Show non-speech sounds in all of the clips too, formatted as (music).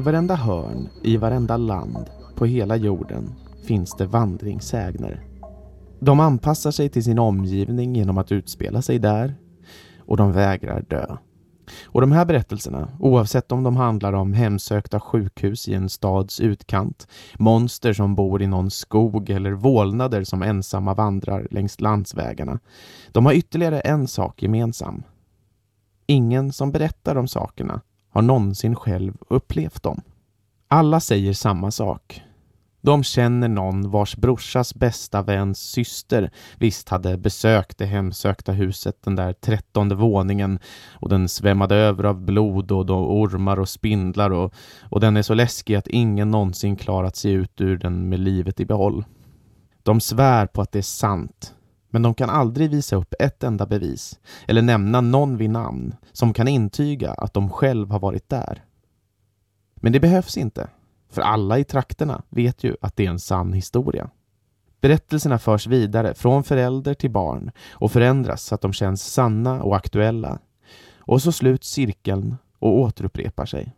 I varenda hörn, i varenda land, på hela jorden finns det vandringssägner. De anpassar sig till sin omgivning genom att utspela sig där och de vägrar dö. Och de här berättelserna, oavsett om de handlar om hemsökta sjukhus i en stads utkant, monster som bor i någon skog eller vålnader som ensamma vandrar längs landsvägarna, de har ytterligare en sak gemensam. Ingen som berättar om sakerna har någonsin själv upplevt dem. Alla säger samma sak. De känner någon vars brorsas bästa väns syster visst hade besökt det hemsökta huset, den där trettonde våningen och den svämmade över av blod och ormar och spindlar och, och den är så läskig att ingen någonsin klarat sig ut ur den med livet i behåll. De svär på att det är sant, men de kan aldrig visa upp ett enda bevis eller nämna någon vid namn som kan intyga att de själv har varit där. Men det behövs inte. För alla i trakterna vet ju att det är en sann historia. Berättelserna förs vidare från förälder till barn och förändras så att de känns sanna och aktuella. Och så sluts cirkeln och återupprepar sig.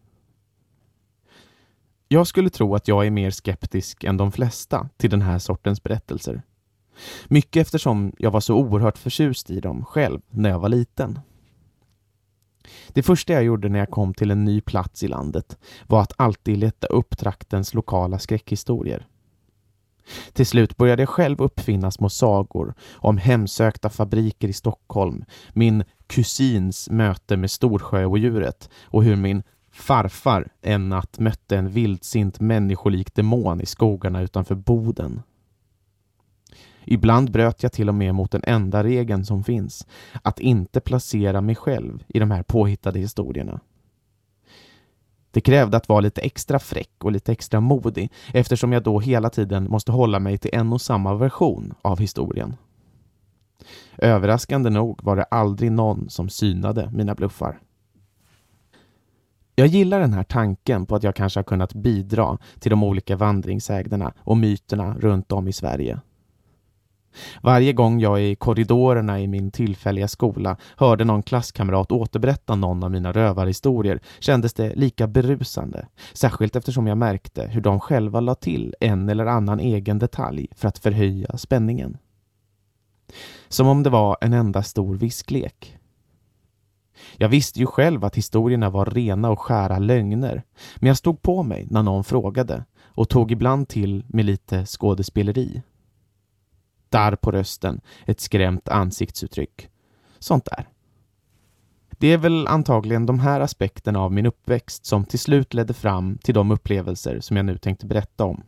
Jag skulle tro att jag är mer skeptisk än de flesta till den här sortens berättelser. Mycket eftersom jag var så oerhört förtjust i dem själv när jag var liten. Det första jag gjorde när jag kom till en ny plats i landet var att alltid leta upp traktens lokala skräckhistorier. Till slut började jag själv uppfinna små sagor om hemsökta fabriker i Stockholm, min kusins möte med Storsjöodjuret och hur min farfar en natt mötte en vildsint människolik demon i skogarna utanför Boden. Ibland bröt jag till och med mot den enda regeln som finns, att inte placera mig själv i de här påhittade historierna. Det krävde att vara lite extra fräck och lite extra modig eftersom jag då hela tiden måste hålla mig till en och samma version av historien. Överraskande nog var det aldrig någon som synade mina bluffar. Jag gillar den här tanken på att jag kanske har kunnat bidra till de olika vandringsägderna och myterna runt om i Sverige. Varje gång jag i korridorerna i min tillfälliga skola hörde någon klasskamrat återberätta någon av mina rövarhistorier kändes det lika berusande, särskilt eftersom jag märkte hur de själva la till en eller annan egen detalj för att förhöja spänningen. Som om det var en enda stor visklek. Jag visste ju själv att historierna var rena och skära lögner, men jag stod på mig när någon frågade och tog ibland till med lite skådespeleri darr på rösten, ett skrämt ansiktsuttryck. Sånt där. Det är väl antagligen de här aspekterna av min uppväxt som till slut ledde fram till de upplevelser som jag nu tänkte berätta om.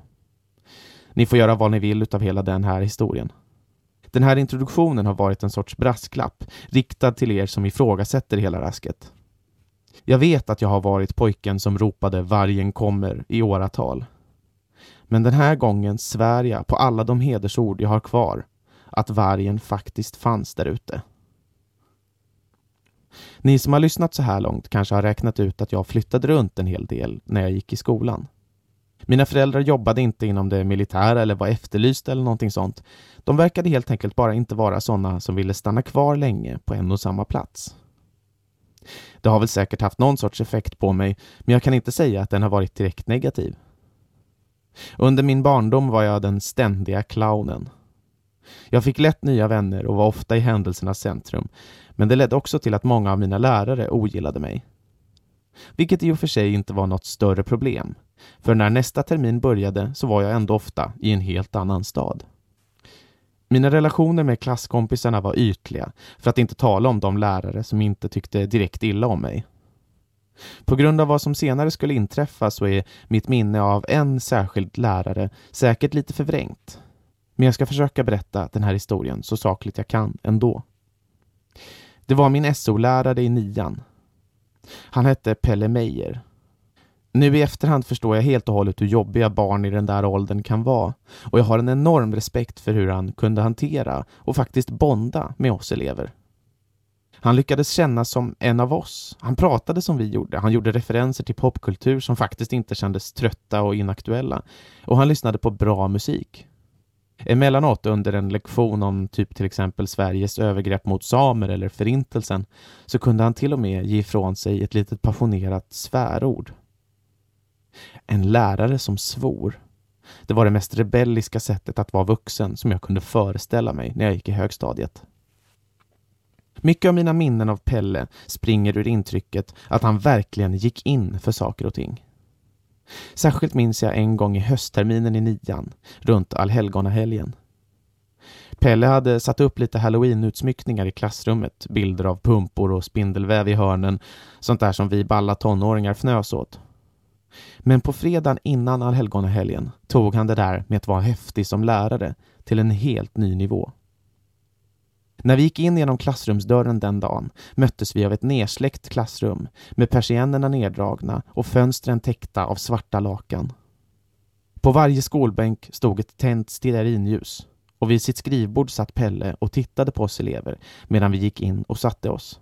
Ni får göra vad ni vill utav hela den här historien. Den här introduktionen har varit en sorts brasklapp riktad till er som ifrågasätter hela rasket. Jag vet att jag har varit pojken som ropade vargen kommer i åratal. Men den här gången svär jag på alla de hedersord jag har kvar att vargen faktiskt fanns där ute. Ni som har lyssnat så här långt kanske har räknat ut att jag flyttade runt en hel del när jag gick i skolan. Mina föräldrar jobbade inte inom det militära eller var efterlysta eller någonting sånt. De verkade helt enkelt bara inte vara sådana som ville stanna kvar länge på en och samma plats. Det har väl säkert haft någon sorts effekt på mig, men jag kan inte säga att den har varit direkt negativ. Under min barndom var jag den ständiga clownen. Jag fick lätt nya vänner och var ofta i händelsernas centrum, men det ledde också till att många av mina lärare ogillade mig. Vilket i och för sig inte var något större problem, för när nästa termin började så var jag ändå ofta i en helt annan stad. Mina relationer med klasskompisarna var ytliga, för att inte tala om de lärare som inte tyckte direkt illa om mig. På grund av vad som senare skulle inträffa så är mitt minne av en särskild lärare säkert lite förvrängt. Men jag ska försöka berätta den här historien så sakligt jag kan ändå. Det var min SO-lärare i nian. Han hette Pelle Meijer. Nu i efterhand förstår jag helt och hållet hur jobbiga barn i den där åldern kan vara och jag har en enorm respekt för hur han kunde hantera och faktiskt bonda med oss elever. Han lyckades kännas som en av oss. Han pratade som vi gjorde. Han gjorde referenser till popkultur som faktiskt inte kändes trötta och inaktuella. Och han lyssnade på bra musik. Emellanåt under en lektion om typ till exempel Sveriges övergrepp mot samer eller Förintelsen så kunde han till och med ge ifrån sig ett litet passionerat svärord. En lärare som svor. Det var det mest rebelliska sättet att vara vuxen som jag kunde föreställa mig när jag gick i högstadiet. Mycket av mina minnen av Pelle springer ur intrycket att han verkligen gick in för saker och ting. Särskilt minns jag en gång i höstterminen i nian, runt allhelgonahelgen. Pelle hade satt upp lite halloween-utsmyckningar i klassrummet, bilder av pumpor och spindelväv i hörnen, sånt där som vi balla tonåringar fnös åt. Men på fredagen innan allhelgonahelgen tog han det där med att vara häftig som lärare till en helt ny nivå. När vi gick in genom klassrumsdörren den dagen möttes vi av ett nersläckt klassrum med persiennerna neddragna och fönstren täckta av svarta lakan. På varje skolbänk stod ett tänt stearinljus och vid sitt skrivbord satt Pelle och tittade på oss elever medan vi gick in och satte oss.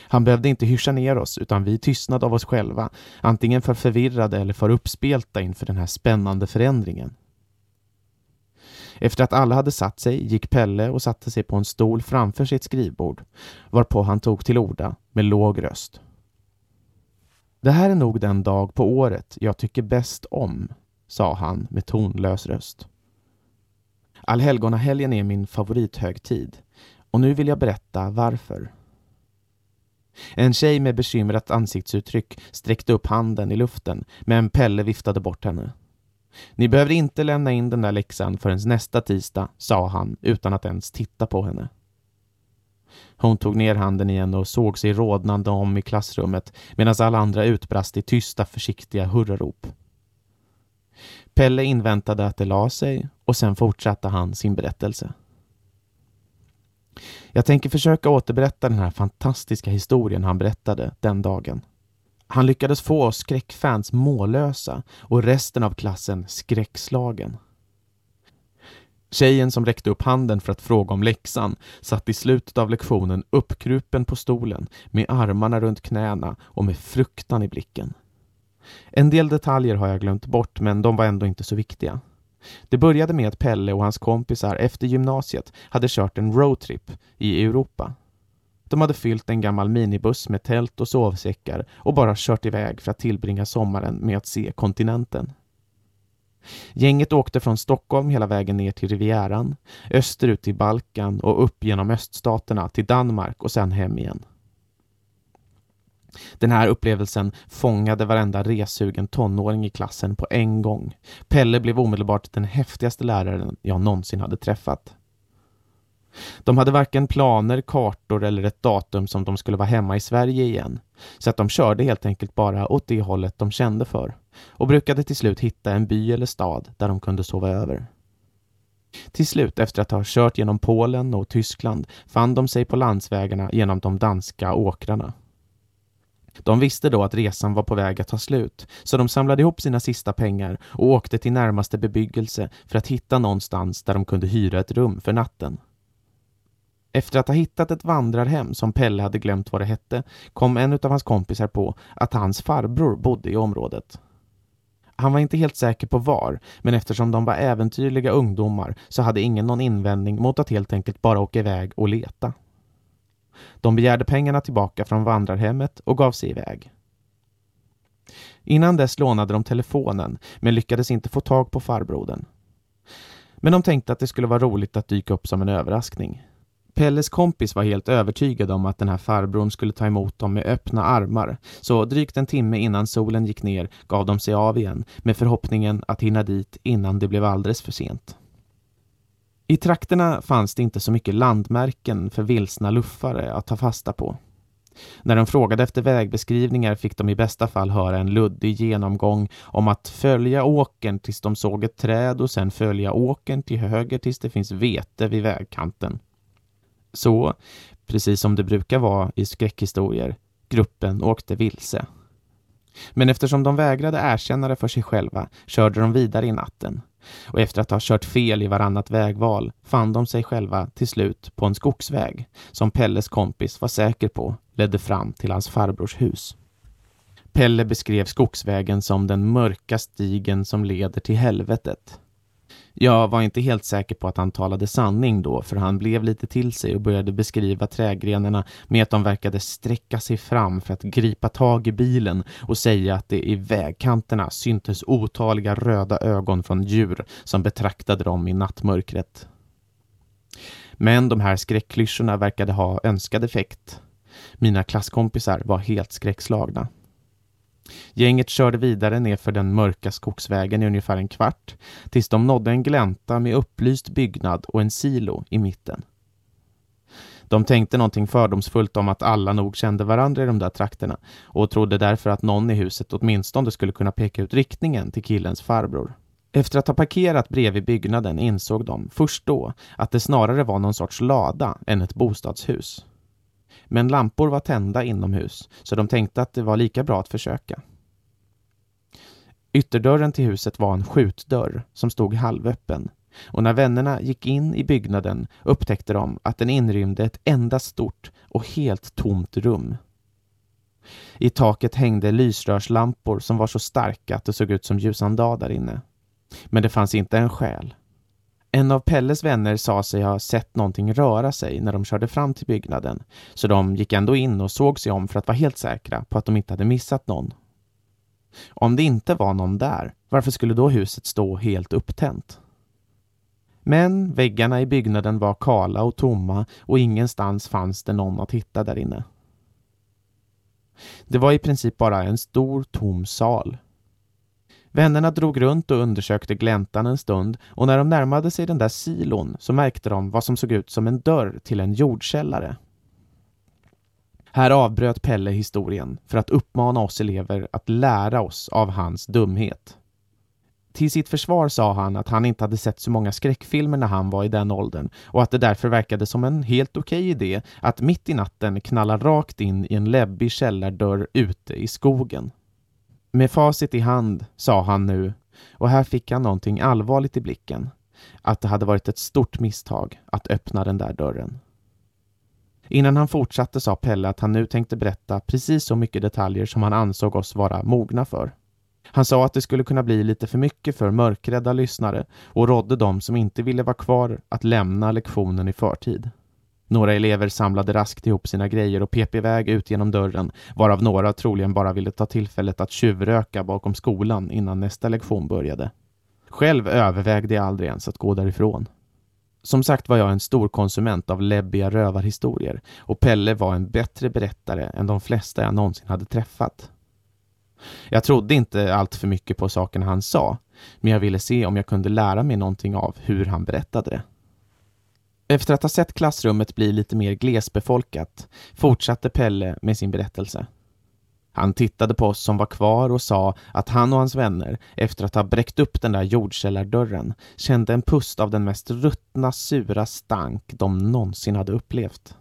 Han behövde inte hyscha ner oss utan vi tystnade av oss själva, antingen för förvirrade eller för uppspelta inför den här spännande förändringen. Efter att alla hade satt sig gick Pelle och satte sig på en stol framför sitt skrivbord, varpå han tog till orda med låg röst. Det här är nog den dag på året jag tycker bäst om, sa han med tonlös röst. Allhelgonahelgen är min favorithögtid och nu vill jag berätta varför. En tjej med bekymrat ansiktsuttryck sträckte upp handen i luften men Pelle viftade bort henne. Ni behöver inte lämna in den där läxan förrän nästa tisdag, sa han utan att ens titta på henne. Hon tog ner handen igen och såg sig rodnande om i klassrummet medan alla andra utbrast i tysta försiktiga hurrarop. Pelle inväntade att det la sig och sen fortsatte han sin berättelse. Jag tänker försöka återberätta den här fantastiska historien han berättade den dagen. Han lyckades få oss skräckfans mållösa och resten av klassen skräckslagen. Tjejen som räckte upp handen för att fråga om läxan satt i slutet av lektionen uppkrupen på stolen med armarna runt knäna och med fruktan i blicken. En del detaljer har jag glömt bort men de var ändå inte så viktiga. Det började med att Pelle och hans kompisar efter gymnasiet hade kört en roadtrip i Europa. De hade fyllt en gammal minibuss med tält och sovsäckar och bara kört iväg för att tillbringa sommaren med att se kontinenten. Gänget åkte från Stockholm hela vägen ner till Rivieran, österut till Balkan och upp genom öststaterna till Danmark och sen hem igen. Den här upplevelsen fångade varenda resugen tonåring i klassen på en gång. Pelle blev omedelbart den häftigaste läraren jag någonsin hade träffat. De hade varken planer, kartor eller ett datum som de skulle vara hemma i Sverige igen. Så att de körde helt enkelt bara åt det hållet de kände för och brukade till slut hitta en by eller stad där de kunde sova över. Till slut, efter att ha kört genom Polen och Tyskland, fann de sig på landsvägarna genom de danska åkrarna. De visste då att resan var på väg att ta slut, så de samlade ihop sina sista pengar och åkte till närmaste bebyggelse för att hitta någonstans där de kunde hyra ett rum för natten. Efter att ha hittat ett vandrarhem som Pelle hade glömt vad det hette kom en av hans kompisar på att hans farbror bodde i området. Han var inte helt säker på var, men eftersom de var äventyrliga ungdomar så hade ingen någon invändning mot att helt enkelt bara åka iväg och leta. De begärde pengarna tillbaka från vandrarhemmet och gav sig iväg. Innan dess lånade de telefonen men lyckades inte få tag på farbrodern. Men de tänkte att det skulle vara roligt att dyka upp som en överraskning. Pelles kompis var helt övertygad om att den här farbrorn skulle ta emot dem med öppna armar, så drygt en timme innan solen gick ner gav de sig av igen med förhoppningen att hinna dit innan det blev alldeles för sent. I trakterna fanns det inte så mycket landmärken för vilsna luffare att ta fasta på. När de frågade efter vägbeskrivningar fick de i bästa fall höra en luddig genomgång om att följa åkern tills de såg ett träd och sen följa åkern till höger tills det finns vete vid vägkanten. Så, precis som det brukar vara i skräckhistorier, gruppen åkte vilse. Men eftersom de vägrade erkänna det för sig själva körde de vidare i natten och efter att ha kört fel i varannat vägval fann de sig själva till slut på en skogsväg som Pelles kompis var säker på ledde fram till hans farbrors hus. Pelle beskrev skogsvägen som den mörka stigen som leder till helvetet. Jag var inte helt säker på att han talade sanning då, för han blev lite till sig och började beskriva trägrenarna med att de verkade sträcka sig fram för att gripa tag i bilen och säga att det i vägkanterna syntes otaliga röda ögon från djur som betraktade dem i nattmörkret. Men de här skräckklyschorna verkade ha önskad effekt. Mina klasskompisar var helt skräckslagna. Gänget körde vidare nerför den mörka skogsvägen i ungefär en kvart tills de nådde en glänta med upplyst byggnad och en silo i mitten. De tänkte någonting fördomsfullt om att alla nog kände varandra i de där trakterna och trodde därför att någon i huset åtminstone skulle kunna peka ut riktningen till killens farbror. Efter att ha parkerat bredvid byggnaden insåg de först då att det snarare var någon sorts lada än ett bostadshus. Men lampor var tända inomhus så de tänkte att det var lika bra att försöka. Ytterdörren till huset var en skjutdörr som stod halvöppen och när vännerna gick in i byggnaden upptäckte de att den inrymde ett enda stort och helt tomt rum. I taket hängde lysrörslampor som var så starka att det såg ut som ljusande där inne. Men det fanns inte en själ. En av Pelles vänner sa sig ha sett någonting röra sig när de körde fram till byggnaden, så de gick ändå in och såg sig om för att vara helt säkra på att de inte hade missat någon. Om det inte var någon där, varför skulle då huset stå helt upptänt? Men väggarna i byggnaden var kala och tomma och ingenstans fanns det någon att hitta där inne. Det var i princip bara en stor tom sal Vännerna drog runt och undersökte gläntan en stund och när de närmade sig den där silon så märkte de vad som såg ut som en dörr till en jordkällare. Här avbröt Pelle historien för att uppmana oss elever att lära oss av hans dumhet. Till sitt försvar sa han att han inte hade sett så många skräckfilmer när han var i den åldern och att det därför verkade som en helt okej idé att mitt i natten knalla rakt in i en läbbig källardörr ute i skogen. Med facit i hand, sa han nu, och här fick han någonting allvarligt i blicken, att det hade varit ett stort misstag att öppna den där dörren. Innan han fortsatte sa Pelle att han nu tänkte berätta precis så mycket detaljer som han ansåg oss vara mogna för. Han sa att det skulle kunna bli lite för mycket för mörkrädda lyssnare och rådde dem som inte ville vara kvar att lämna lektionen i förtid. Några elever samlade raskt ihop sina grejer och pep iväg ut genom dörren, varav några troligen bara ville ta tillfället att tjuvröka bakom skolan innan nästa lektion började. Själv övervägde jag aldrig ens att gå därifrån. Som sagt var jag en stor konsument av läbbiga rövarhistorier och Pelle var en bättre berättare än de flesta jag någonsin hade träffat. Jag trodde inte allt för mycket på sakerna han sa, men jag ville se om jag kunde lära mig någonting av hur han berättade det. Efter att ha sett klassrummet bli lite mer glesbefolkat fortsatte Pelle med sin berättelse. Han tittade på oss som var kvar och sa att han och hans vänner, efter att ha bräckt upp den där jordkällardörren, kände en pust av den mest ruttna, sura stank de någonsin hade upplevt.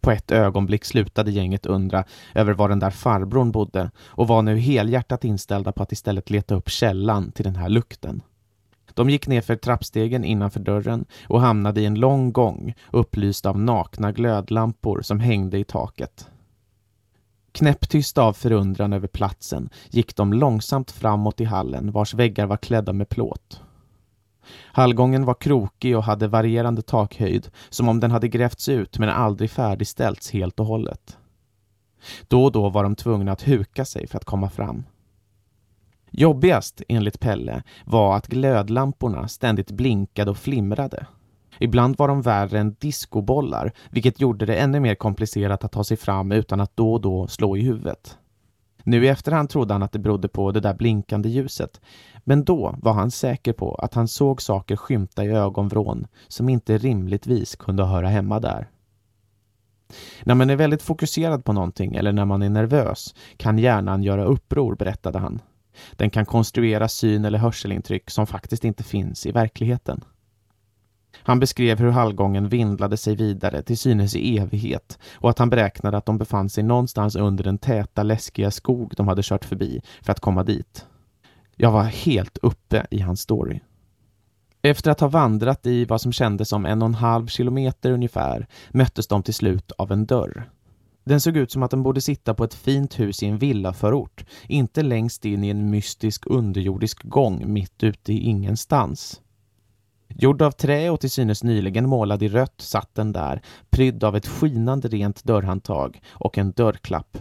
På ett ögonblick slutade gänget undra över var den där farbrorn bodde och var nu helhjärtat inställda på att istället leta upp källan till den här lukten. De gick ner för trappstegen innanför dörren och hamnade i en lång gång upplyst av nakna glödlampor som hängde i taket. Knäpptysta av förundran över platsen gick de långsamt framåt i hallen vars väggar var klädda med plåt. Hallgången var krokig och hade varierande takhöjd som om den hade grävts ut men aldrig färdigställts helt och hållet. Då och då var de tvungna att huka sig för att komma fram. Jobbigast, enligt Pelle, var att glödlamporna ständigt blinkade och flimrade. Ibland var de värre än diskobollar, vilket gjorde det ännu mer komplicerat att ta sig fram utan att då och då slå i huvudet. Nu i efterhand trodde han att det berodde på det där blinkande ljuset, men då var han säker på att han såg saker skymta i ögonvrån som inte rimligtvis kunde höra hemma där. När man är väldigt fokuserad på någonting eller när man är nervös kan hjärnan göra uppror, berättade han. Den kan konstruera syn eller hörselintryck som faktiskt inte finns i verkligheten. Han beskrev hur hallgången vindlade sig vidare till synes i evighet och att han beräknade att de befann sig någonstans under den täta läskiga skog de hade kört förbi för att komma dit. Jag var helt uppe i hans story. Efter att ha vandrat i vad som kändes som en och en halv kilometer ungefär möttes de till slut av en dörr. Den såg ut som att den borde sitta på ett fint hus i en villaförort, inte längst in i en mystisk underjordisk gång mitt ute i ingenstans. Gjord av trä och till synes nyligen målad i rött satt den där, prydd av ett skinande rent dörrhandtag och en dörrklapp.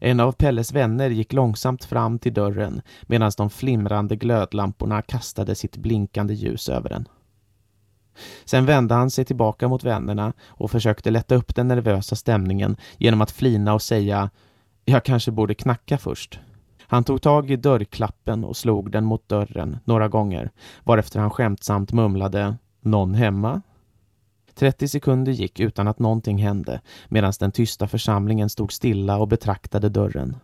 En av Pelles vänner gick långsamt fram till dörren medan de flimrande glödlamporna kastade sitt blinkande ljus över den. Sen vände han sig tillbaka mot vännerna och försökte lätta upp den nervösa stämningen genom att flina och säga ”Jag kanske borde knacka först”. Han tog tag i dörrklappen och slog den mot dörren några gånger, varefter han skämtsamt mumlade ”Någon hemma?” 30 sekunder gick utan att någonting hände medan den tysta församlingen stod stilla och betraktade dörren.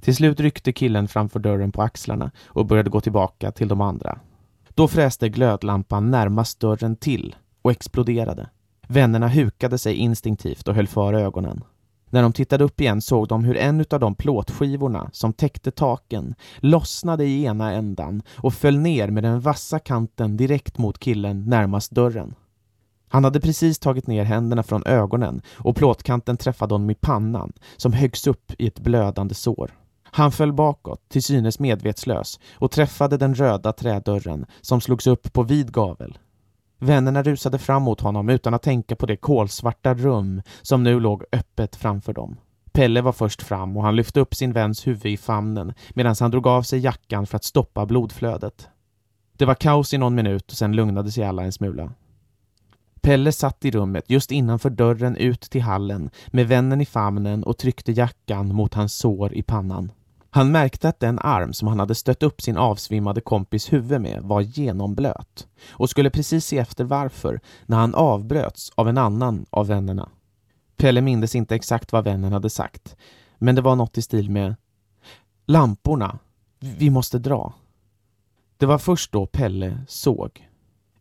Till slut ryckte killen framför dörren på axlarna och började gå tillbaka till de andra. Då fräste glödlampan närmast dörren till och exploderade. Vännerna hukade sig instinktivt och höll för ögonen. När de tittade upp igen såg de hur en av de plåtskivorna som täckte taken lossnade i ena ändan och föll ner med den vassa kanten direkt mot killen närmast dörren. Han hade precis tagit ner händerna från ögonen och plåtkanten träffade honom i pannan som höggs upp i ett blödande sår. Han föll bakåt, till synes medvetslös, och träffade den röda trädörren som slogs upp på vid gavel. Vännerna rusade fram mot honom utan att tänka på det kolsvarta rum som nu låg öppet framför dem. Pelle var först fram och han lyfte upp sin väns huvud i famnen medan han drog av sig jackan för att stoppa blodflödet. Det var kaos i någon minut och sen lugnade sig alla en smula. Pelle satt i rummet just innanför dörren ut till hallen med vännen i famnen och tryckte jackan mot hans sår i pannan. Han märkte att den arm som han hade stött upp sin avsvimmade kompis huvud med var genomblöt och skulle precis se efter varför när han avbröts av en annan av vännerna. Pelle mindes inte exakt vad vännen hade sagt, men det var något i stil med Lamporna, vi måste dra. Det var först då Pelle såg.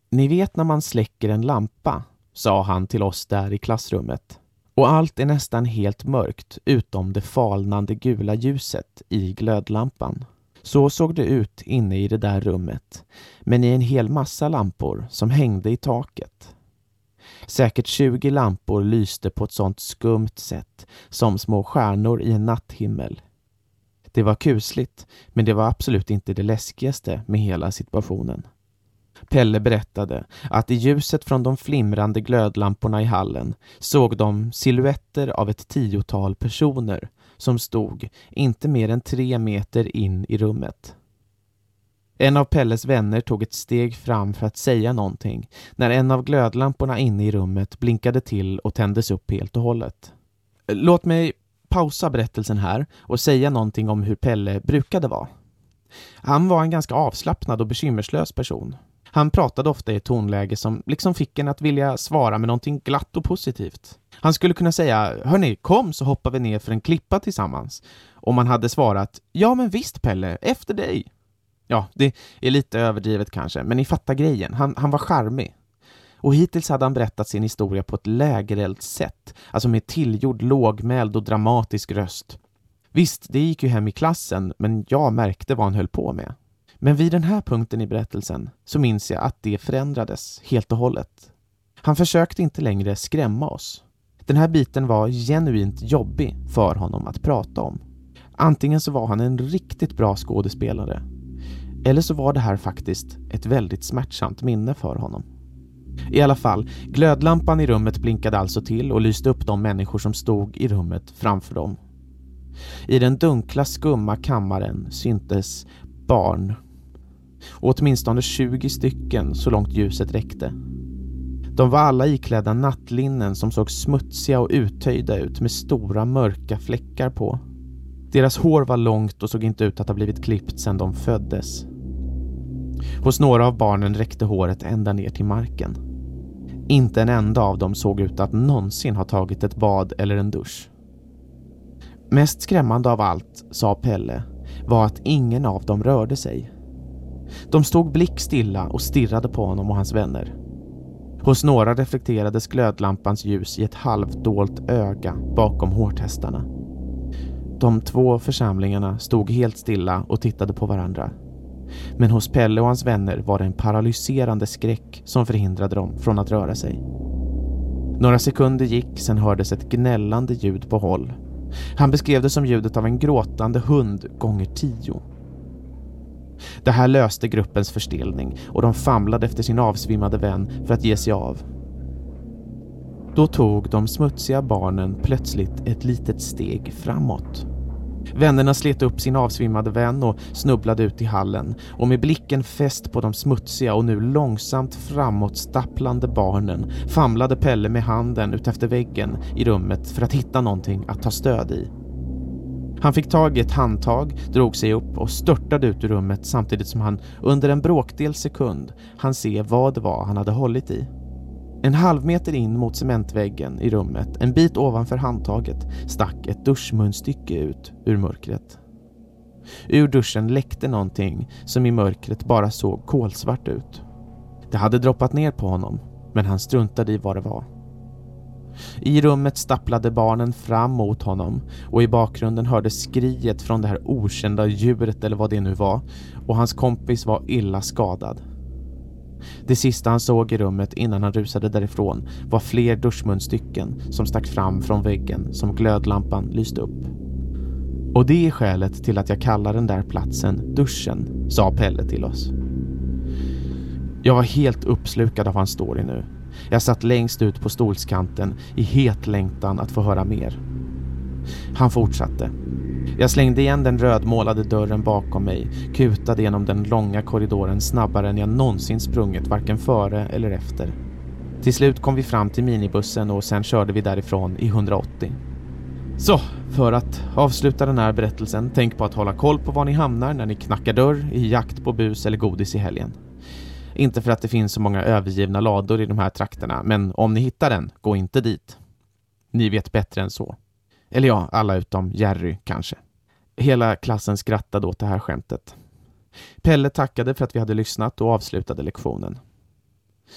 Ni vet när man släcker en lampa, sa han till oss där i klassrummet. Och allt är nästan helt mörkt utom det falnande gula ljuset i glödlampan. Så såg det ut inne i det där rummet, men i en hel massa lampor som hängde i taket. Säkert 20 lampor lyste på ett sånt skumt sätt, som små stjärnor i en natthimmel. Det var kusligt, men det var absolut inte det läskigaste med hela situationen. Pelle berättade att i ljuset från de flimrande glödlamporna i hallen såg de siluetter av ett tiotal personer som stod inte mer än tre meter in i rummet. En av Pelles vänner tog ett steg fram för att säga någonting när en av glödlamporna inne i rummet blinkade till och tändes upp helt och hållet. Låt mig pausa berättelsen här och säga någonting om hur Pelle brukade vara. Han var en ganska avslappnad och bekymmerslös person han pratade ofta i ett tonläge som liksom fick en att vilja svara med någonting glatt och positivt. Han skulle kunna säga ”Hörni, kom så hoppar vi ner för en klippa tillsammans” om man hade svarat ”Ja men visst Pelle, efter dig”. Ja, det är lite överdrivet kanske, men ni fattar grejen. Han, han var charmig. Och hittills hade han berättat sin historia på ett lägereldt sätt, alltså med tillgjord lågmäld och dramatisk röst. Visst, det gick ju hem i klassen, men jag märkte vad han höll på med. Men vid den här punkten i berättelsen så minns jag att det förändrades helt och hållet. Han försökte inte längre skrämma oss. Den här biten var genuint jobbig för honom att prata om. Antingen så var han en riktigt bra skådespelare eller så var det här faktiskt ett väldigt smärtsamt minne för honom. I alla fall, glödlampan i rummet blinkade alltså till och lyste upp de människor som stod i rummet framför dem. I den dunkla skumma kammaren syntes barn och åtminstone 20 stycken så långt ljuset räckte. De var alla iklädda nattlinnen som såg smutsiga och uttöjda ut med stora mörka fläckar på. Deras hår var långt och såg inte ut att ha blivit klippt sedan de föddes. Hos några av barnen räckte håret ända ner till marken. Inte en enda av dem såg ut att någonsin ha tagit ett bad eller en dusch. Mest skrämmande av allt, sa Pelle, var att ingen av dem rörde sig. De stod blickstilla och stirrade på honom och hans vänner. Hos några reflekterades glödlampans ljus i ett halvdolt öga bakom hårtestarna. De två församlingarna stod helt stilla och tittade på varandra. Men hos Pelle och hans vänner var det en paralyserande skräck som förhindrade dem från att röra sig. Några sekunder gick, sen hördes ett gnällande ljud på håll. Han beskrev det som ljudet av en gråtande hund gånger tio. Det här löste gruppens förstelning och de famlade efter sin avsvimmade vän för att ge sig av. Då tog de smutsiga barnen plötsligt ett litet steg framåt. Vännerna slet upp sin avsvimmade vän och snubblade ut i hallen och med blicken fäst på de smutsiga och nu långsamt framåt stapplande barnen famlade Pelle med handen utefter väggen i rummet för att hitta någonting att ta stöd i. Han fick tag i ett handtag, drog sig upp och störtade ut ur rummet samtidigt som han under en bråkdel sekund han se vad det var han hade hållit i. En halv meter in mot cementväggen i rummet, en bit ovanför handtaget, stack ett duschmunstycke ut ur mörkret. Ur duschen läckte någonting som i mörkret bara såg kolsvart ut. Det hade droppat ner på honom, men han struntade i vad det var. I rummet stapplade barnen fram mot honom och i bakgrunden hördes skriet från det här okända djuret eller vad det nu var och hans kompis var illa skadad. Det sista han såg i rummet innan han rusade därifrån var fler duschmunstycken som stack fram från väggen som glödlampan lyste upp. Och det är skälet till att jag kallar den där platsen duschen, sa Pelle till oss. Jag var helt uppslukad av hans story nu. Jag satt längst ut på stolskanten i het längtan att få höra mer. Han fortsatte. Jag slängde igen den rödmålade dörren bakom mig, kutade genom den långa korridoren snabbare än jag någonsin sprungit varken före eller efter. Till slut kom vi fram till minibussen och sen körde vi därifrån i 180. Så, för att avsluta den här berättelsen, tänk på att hålla koll på var ni hamnar när ni knackar dörr i jakt på bus eller godis i helgen. Inte för att det finns så många övergivna lador i de här trakterna, men om ni hittar den, gå inte dit. Ni vet bättre än så. Eller ja, alla utom Jerry kanske. Hela klassen skrattade åt det här skämtet. Pelle tackade för att vi hade lyssnat och avslutade lektionen.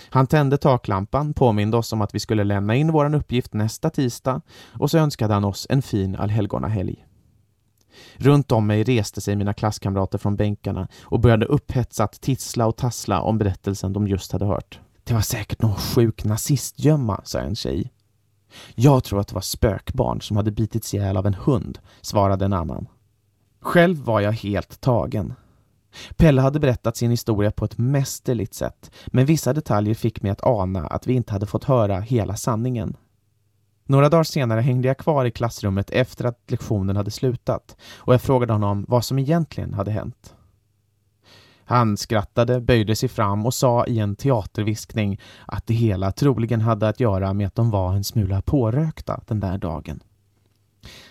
Han tände taklampan, påminde oss om att vi skulle lämna in vår uppgift nästa tisdag och så önskade han oss en fin allhelgonahelg. Runt om mig reste sig mina klasskamrater från bänkarna och började upphetsat tissla och tassla om berättelsen de just hade hört. Det var säkert någon sjuk nazistgömma, sa en tjej. Jag tror att det var spökbarn som hade bitits ihjäl av en hund, svarade en annan. Själv var jag helt tagen. Pelle hade berättat sin historia på ett mästerligt sätt, men vissa detaljer fick mig att ana att vi inte hade fått höra hela sanningen. Några dagar senare hängde jag kvar i klassrummet efter att lektionen hade slutat och jag frågade honom vad som egentligen hade hänt. Han skrattade, böjde sig fram och sa i en teaterviskning att det hela troligen hade att göra med att de var en smula pårökta den där dagen.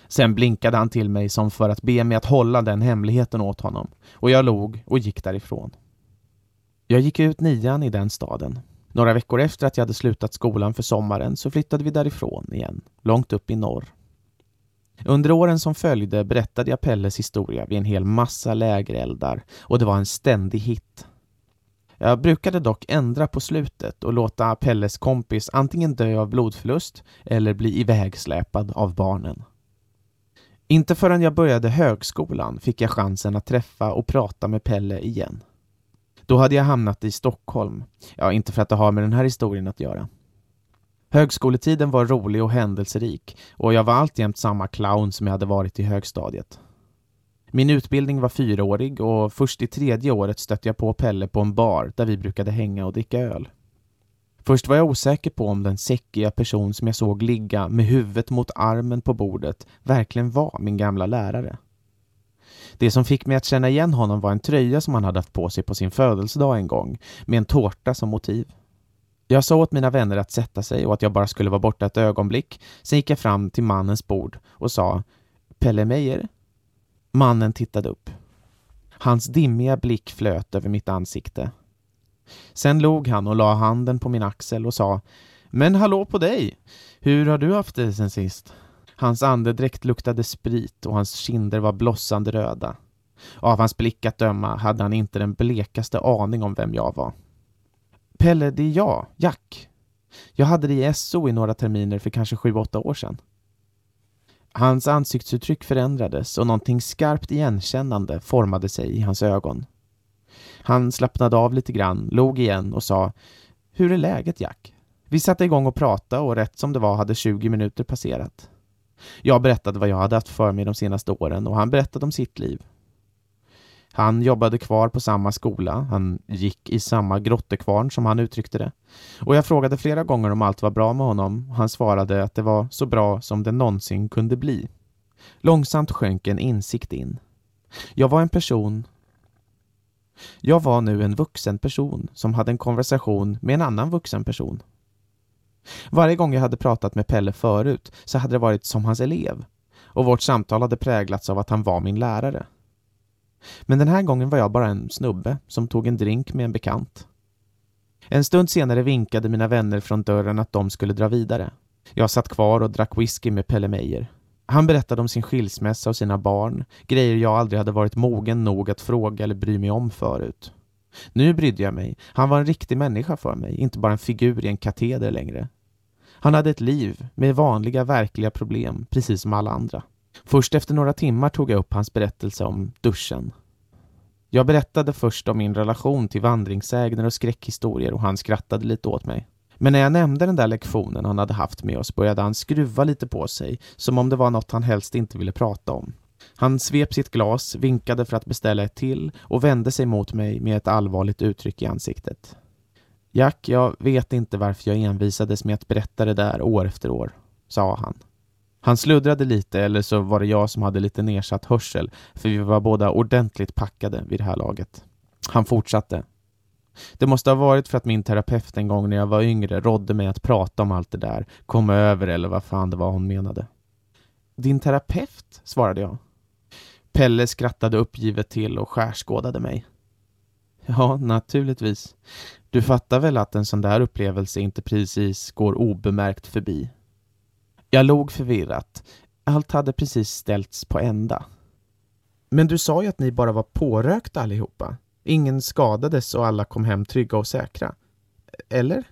Sen blinkade han till mig som för att be mig att hålla den hemligheten åt honom och jag log och gick därifrån. Jag gick ut nian i den staden. Några veckor efter att jag hade slutat skolan för sommaren så flyttade vi därifrån igen, långt upp i norr. Under åren som följde berättade jag Pelles historia vid en hel massa lägereldar och det var en ständig hit. Jag brukade dock ändra på slutet och låta Pelles kompis antingen dö av blodförlust eller bli ivägsläpad av barnen. Inte förrän jag började högskolan fick jag chansen att träffa och prata med Pelle igen. Då hade jag hamnat i Stockholm. Ja, inte för att det har med den här historien att göra. Högskoletiden var rolig och händelserik och jag var alltjämt samma clown som jag hade varit i högstadiet. Min utbildning var fyraårig och först i tredje året stötte jag på Pelle på en bar där vi brukade hänga och dricka öl. Först var jag osäker på om den säckiga person som jag såg ligga med huvudet mot armen på bordet verkligen var min gamla lärare. Det som fick mig att känna igen honom var en tröja som han hade haft på sig på sin födelsedag en gång, med en tårta som motiv. Jag sa åt mina vänner att sätta sig och att jag bara skulle vara borta ett ögonblick. Sen gick jag fram till mannens bord och sa Pelle Meijer? Mannen tittade upp. Hans dimmiga blick flöt över mitt ansikte. Sen log han och la handen på min axel och sa Men hallå på dig! Hur har du haft det sen sist? Hans andedräkt luktade sprit och hans kinder var blossande röda. Av hans blick att döma hade han inte den blekaste aning om vem jag var. Pelle, det är jag, Jack. Jag hade det i SO i några terminer för kanske sju, åtta år sedan. Hans ansiktsuttryck förändrades och någonting skarpt igenkännande formade sig i hans ögon. Han slappnade av lite grann, log igen och sa Hur är läget Jack? Vi satte igång och pratade och rätt som det var hade 20 minuter passerat. Jag berättade vad jag hade haft för mig de senaste åren och han berättade om sitt liv. Han jobbade kvar på samma skola, han gick i samma grottekvarn som han uttryckte det. Och jag frågade flera gånger om allt var bra med honom. Han svarade att det var så bra som det någonsin kunde bli. Långsamt sjönk en insikt in. Jag var en person jag var nu en vuxen person som hade en konversation med en annan vuxen person. Varje gång jag hade pratat med Pelle förut så hade det varit som hans elev och vårt samtal hade präglats av att han var min lärare. Men den här gången var jag bara en snubbe som tog en drink med en bekant. En stund senare vinkade mina vänner från dörren att de skulle dra vidare. Jag satt kvar och drack whisky med Pelle Meijer. Han berättade om sin skilsmässa och sina barn, grejer jag aldrig hade varit mogen nog att fråga eller bry mig om förut. Nu brydde jag mig. Han var en riktig människa för mig, inte bara en figur i en kateder längre. Han hade ett liv med vanliga, verkliga problem, precis som alla andra. Först efter några timmar tog jag upp hans berättelse om duschen. Jag berättade först om min relation till vandringssägner och skräckhistorier och han skrattade lite åt mig. Men när jag nämnde den där lektionen han hade haft med oss började han skruva lite på sig, som om det var något han helst inte ville prata om. Han svep sitt glas, vinkade för att beställa ett till och vände sig mot mig med ett allvarligt uttryck i ansiktet. Jack, jag vet inte varför jag envisades med att berätta det där år efter år, sa han. Han sluddrade lite, eller så var det jag som hade lite nedsatt hörsel, för vi var båda ordentligt packade vid det här laget. Han fortsatte. Det måste ha varit för att min terapeut en gång när jag var yngre rådde mig att prata om allt det där, komma över eller vad fan det var hon menade. Din terapeut? svarade jag. Pelle skrattade uppgivet till och skärskådade mig. Ja, naturligtvis. Du fattar väl att en sån där upplevelse inte precis går obemärkt förbi? Jag log förvirrat. Allt hade precis ställts på ända. Men du sa ju att ni bara var pårökta allihopa. Ingen skadades och alla kom hem trygga och säkra. Eller?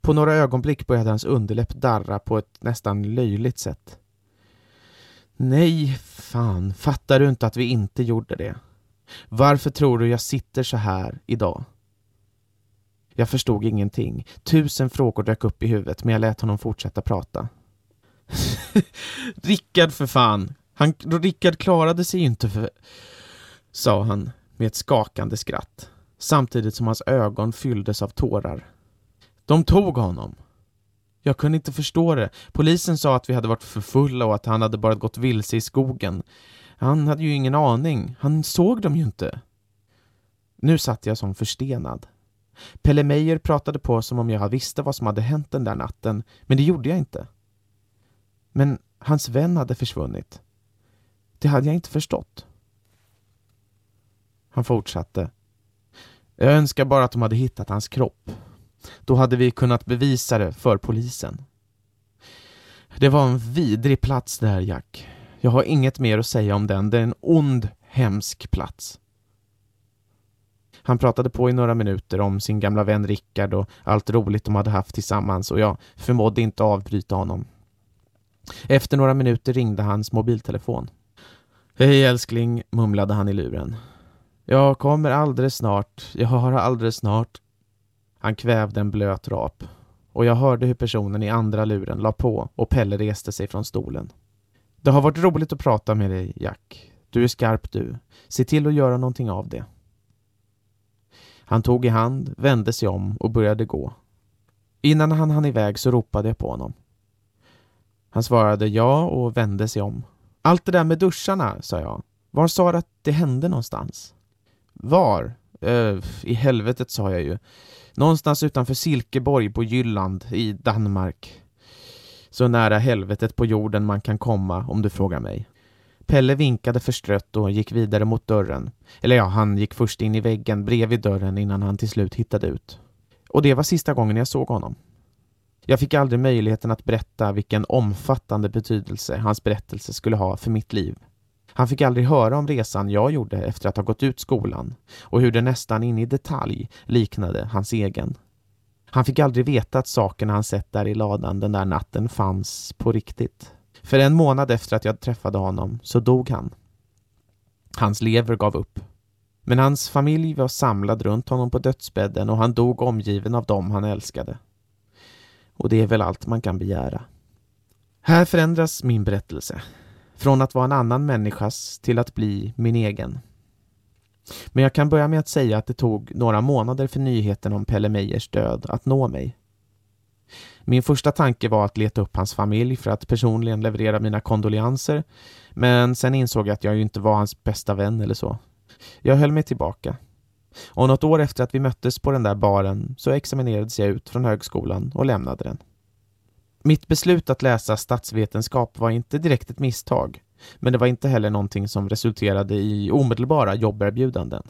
På några ögonblick började hans underläpp darra på ett nästan löjligt sätt. Nej, fan, fattar du inte att vi inte gjorde det? Varför tror du jag sitter så här idag? Jag förstod ingenting. Tusen frågor dök upp i huvudet, men jag lät honom fortsätta prata. (laughs) Rickard för fan! Han, Rickard klarade sig inte för... sa han med ett skakande skratt, samtidigt som hans ögon fylldes av tårar. De tog honom. Jag kunde inte förstå det. Polisen sa att vi hade varit för fulla och att han hade bara gått vilse i skogen. Han hade ju ingen aning. Han såg dem ju inte. Nu satt jag som förstenad. Pelle Meijer pratade på som om jag visste vad som hade hänt den där natten, men det gjorde jag inte. Men hans vän hade försvunnit. Det hade jag inte förstått. Han fortsatte. Jag önskar bara att de hade hittat hans kropp. Då hade vi kunnat bevisa det för polisen. Det var en vidrig plats där, Jack. Jag har inget mer att säga om den. Det är en ond, hemsk plats. Han pratade på i några minuter om sin gamla vän Rickard och allt roligt de hade haft tillsammans och jag förmådde inte avbryta honom. Efter några minuter ringde hans mobiltelefon. Hej älskling, mumlade han i luren. Jag kommer alldeles snart, jag har alldeles snart. Han kvävde en blöt rap och jag hörde hur personen i andra luren la på och Pelle reste sig från stolen. Det har varit roligt att prata med dig, Jack. Du är skarp du. Se till att göra någonting av det. Han tog i hand, vände sig om och började gå. Innan han hann iväg så ropade jag på honom. Han svarade ja och vände sig om. Allt det där med duscharna, sa jag. Var sa du att det hände någonstans? Var? Öh, I helvetet sa jag ju. Någonstans utanför Silkeborg på Jylland i Danmark. Så nära helvetet på jorden man kan komma om du frågar mig. Pelle vinkade förstrött och gick vidare mot dörren. Eller ja, han gick först in i väggen bredvid dörren innan han till slut hittade ut. Och det var sista gången jag såg honom. Jag fick aldrig möjligheten att berätta vilken omfattande betydelse hans berättelse skulle ha för mitt liv. Han fick aldrig höra om resan jag gjorde efter att ha gått ut skolan och hur det nästan in i detalj liknade hans egen. Han fick aldrig veta att sakerna han sett där i ladan den där natten fanns på riktigt. För en månad efter att jag träffade honom så dog han. Hans lever gav upp. Men hans familj var samlad runt honom på dödsbädden och han dog omgiven av dem han älskade. Och det är väl allt man kan begära. Här förändras min berättelse. Från att vara en annan människas till att bli min egen. Men jag kan börja med att säga att det tog några månader för nyheten om Pelle Meyers död att nå mig. Min första tanke var att leta upp hans familj för att personligen leverera mina kondolenser, men sen insåg jag att jag ju inte var hans bästa vän eller så. Jag höll mig tillbaka. Och något år efter att vi möttes på den där baren så examinerades jag ut från högskolan och lämnade den. Mitt beslut att läsa statsvetenskap var inte direkt ett misstag, men det var inte heller någonting som resulterade i omedelbara jobberbjudanden.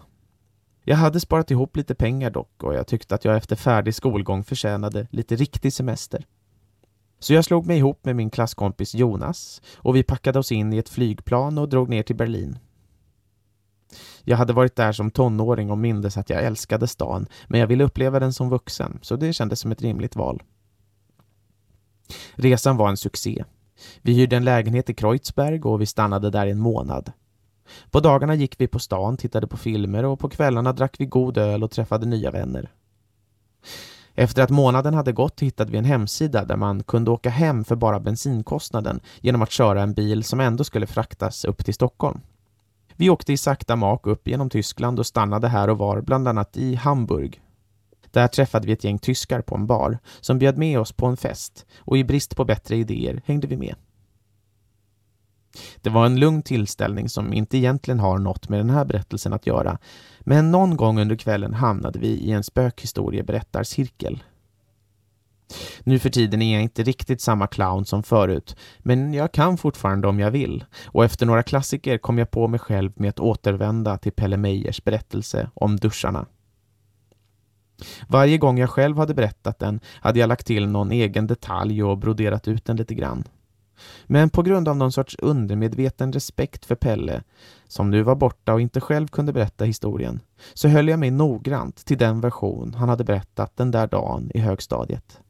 Jag hade sparat ihop lite pengar dock och jag tyckte att jag efter färdig skolgång förtjänade lite riktig semester. Så jag slog mig ihop med min klasskompis Jonas och vi packade oss in i ett flygplan och drog ner till Berlin. Jag hade varit där som tonåring och mindes att jag älskade stan, men jag ville uppleva den som vuxen, så det kändes som ett rimligt val. Resan var en succé. Vi hyrde en lägenhet i Kreuzberg och vi stannade där en månad. På dagarna gick vi på stan, tittade på filmer och på kvällarna drack vi god öl och träffade nya vänner. Efter att månaden hade gått hittade vi en hemsida där man kunde åka hem för bara bensinkostnaden genom att köra en bil som ändå skulle fraktas upp till Stockholm. Vi åkte i sakta mak upp genom Tyskland och stannade här och var, bland annat i Hamburg. Där träffade vi ett gäng tyskar på en bar som bjöd med oss på en fest och i brist på bättre idéer hängde vi med. Det var en lugn tillställning som inte egentligen har något med den här berättelsen att göra, men någon gång under kvällen hamnade vi i en spökhistorieberättarcirkel. Nu för tiden är jag inte riktigt samma clown som förut, men jag kan fortfarande om jag vill. Och efter några klassiker kom jag på mig själv med att återvända till Pelle Meyers berättelse om duscharna. Varje gång jag själv hade berättat den hade jag lagt till någon egen detalj och broderat ut den lite grann. Men på grund av någon sorts undermedveten respekt för Pelle, som nu var borta och inte själv kunde berätta historien, så höll jag mig noggrant till den version han hade berättat den där dagen i högstadiet.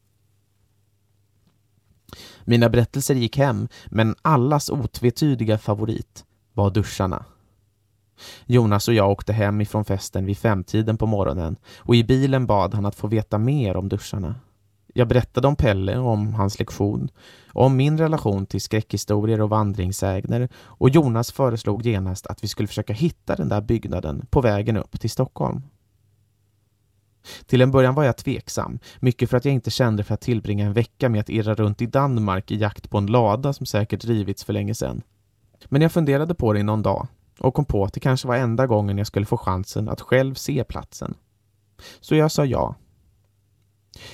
Mina berättelser gick hem, men allas otvetydiga favorit var duscharna. Jonas och jag åkte hem ifrån festen vid femtiden på morgonen och i bilen bad han att få veta mer om duscharna. Jag berättade om Pelle och om hans lektion, om min relation till skräckhistorier och vandringsägner och Jonas föreslog genast att vi skulle försöka hitta den där byggnaden på vägen upp till Stockholm. Till en början var jag tveksam, mycket för att jag inte kände för att tillbringa en vecka med att irra runt i Danmark i jakt på en lada som säkert rivits för länge sedan. Men jag funderade på det i någon dag och kom på att det kanske var enda gången jag skulle få chansen att själv se platsen. Så jag sa ja.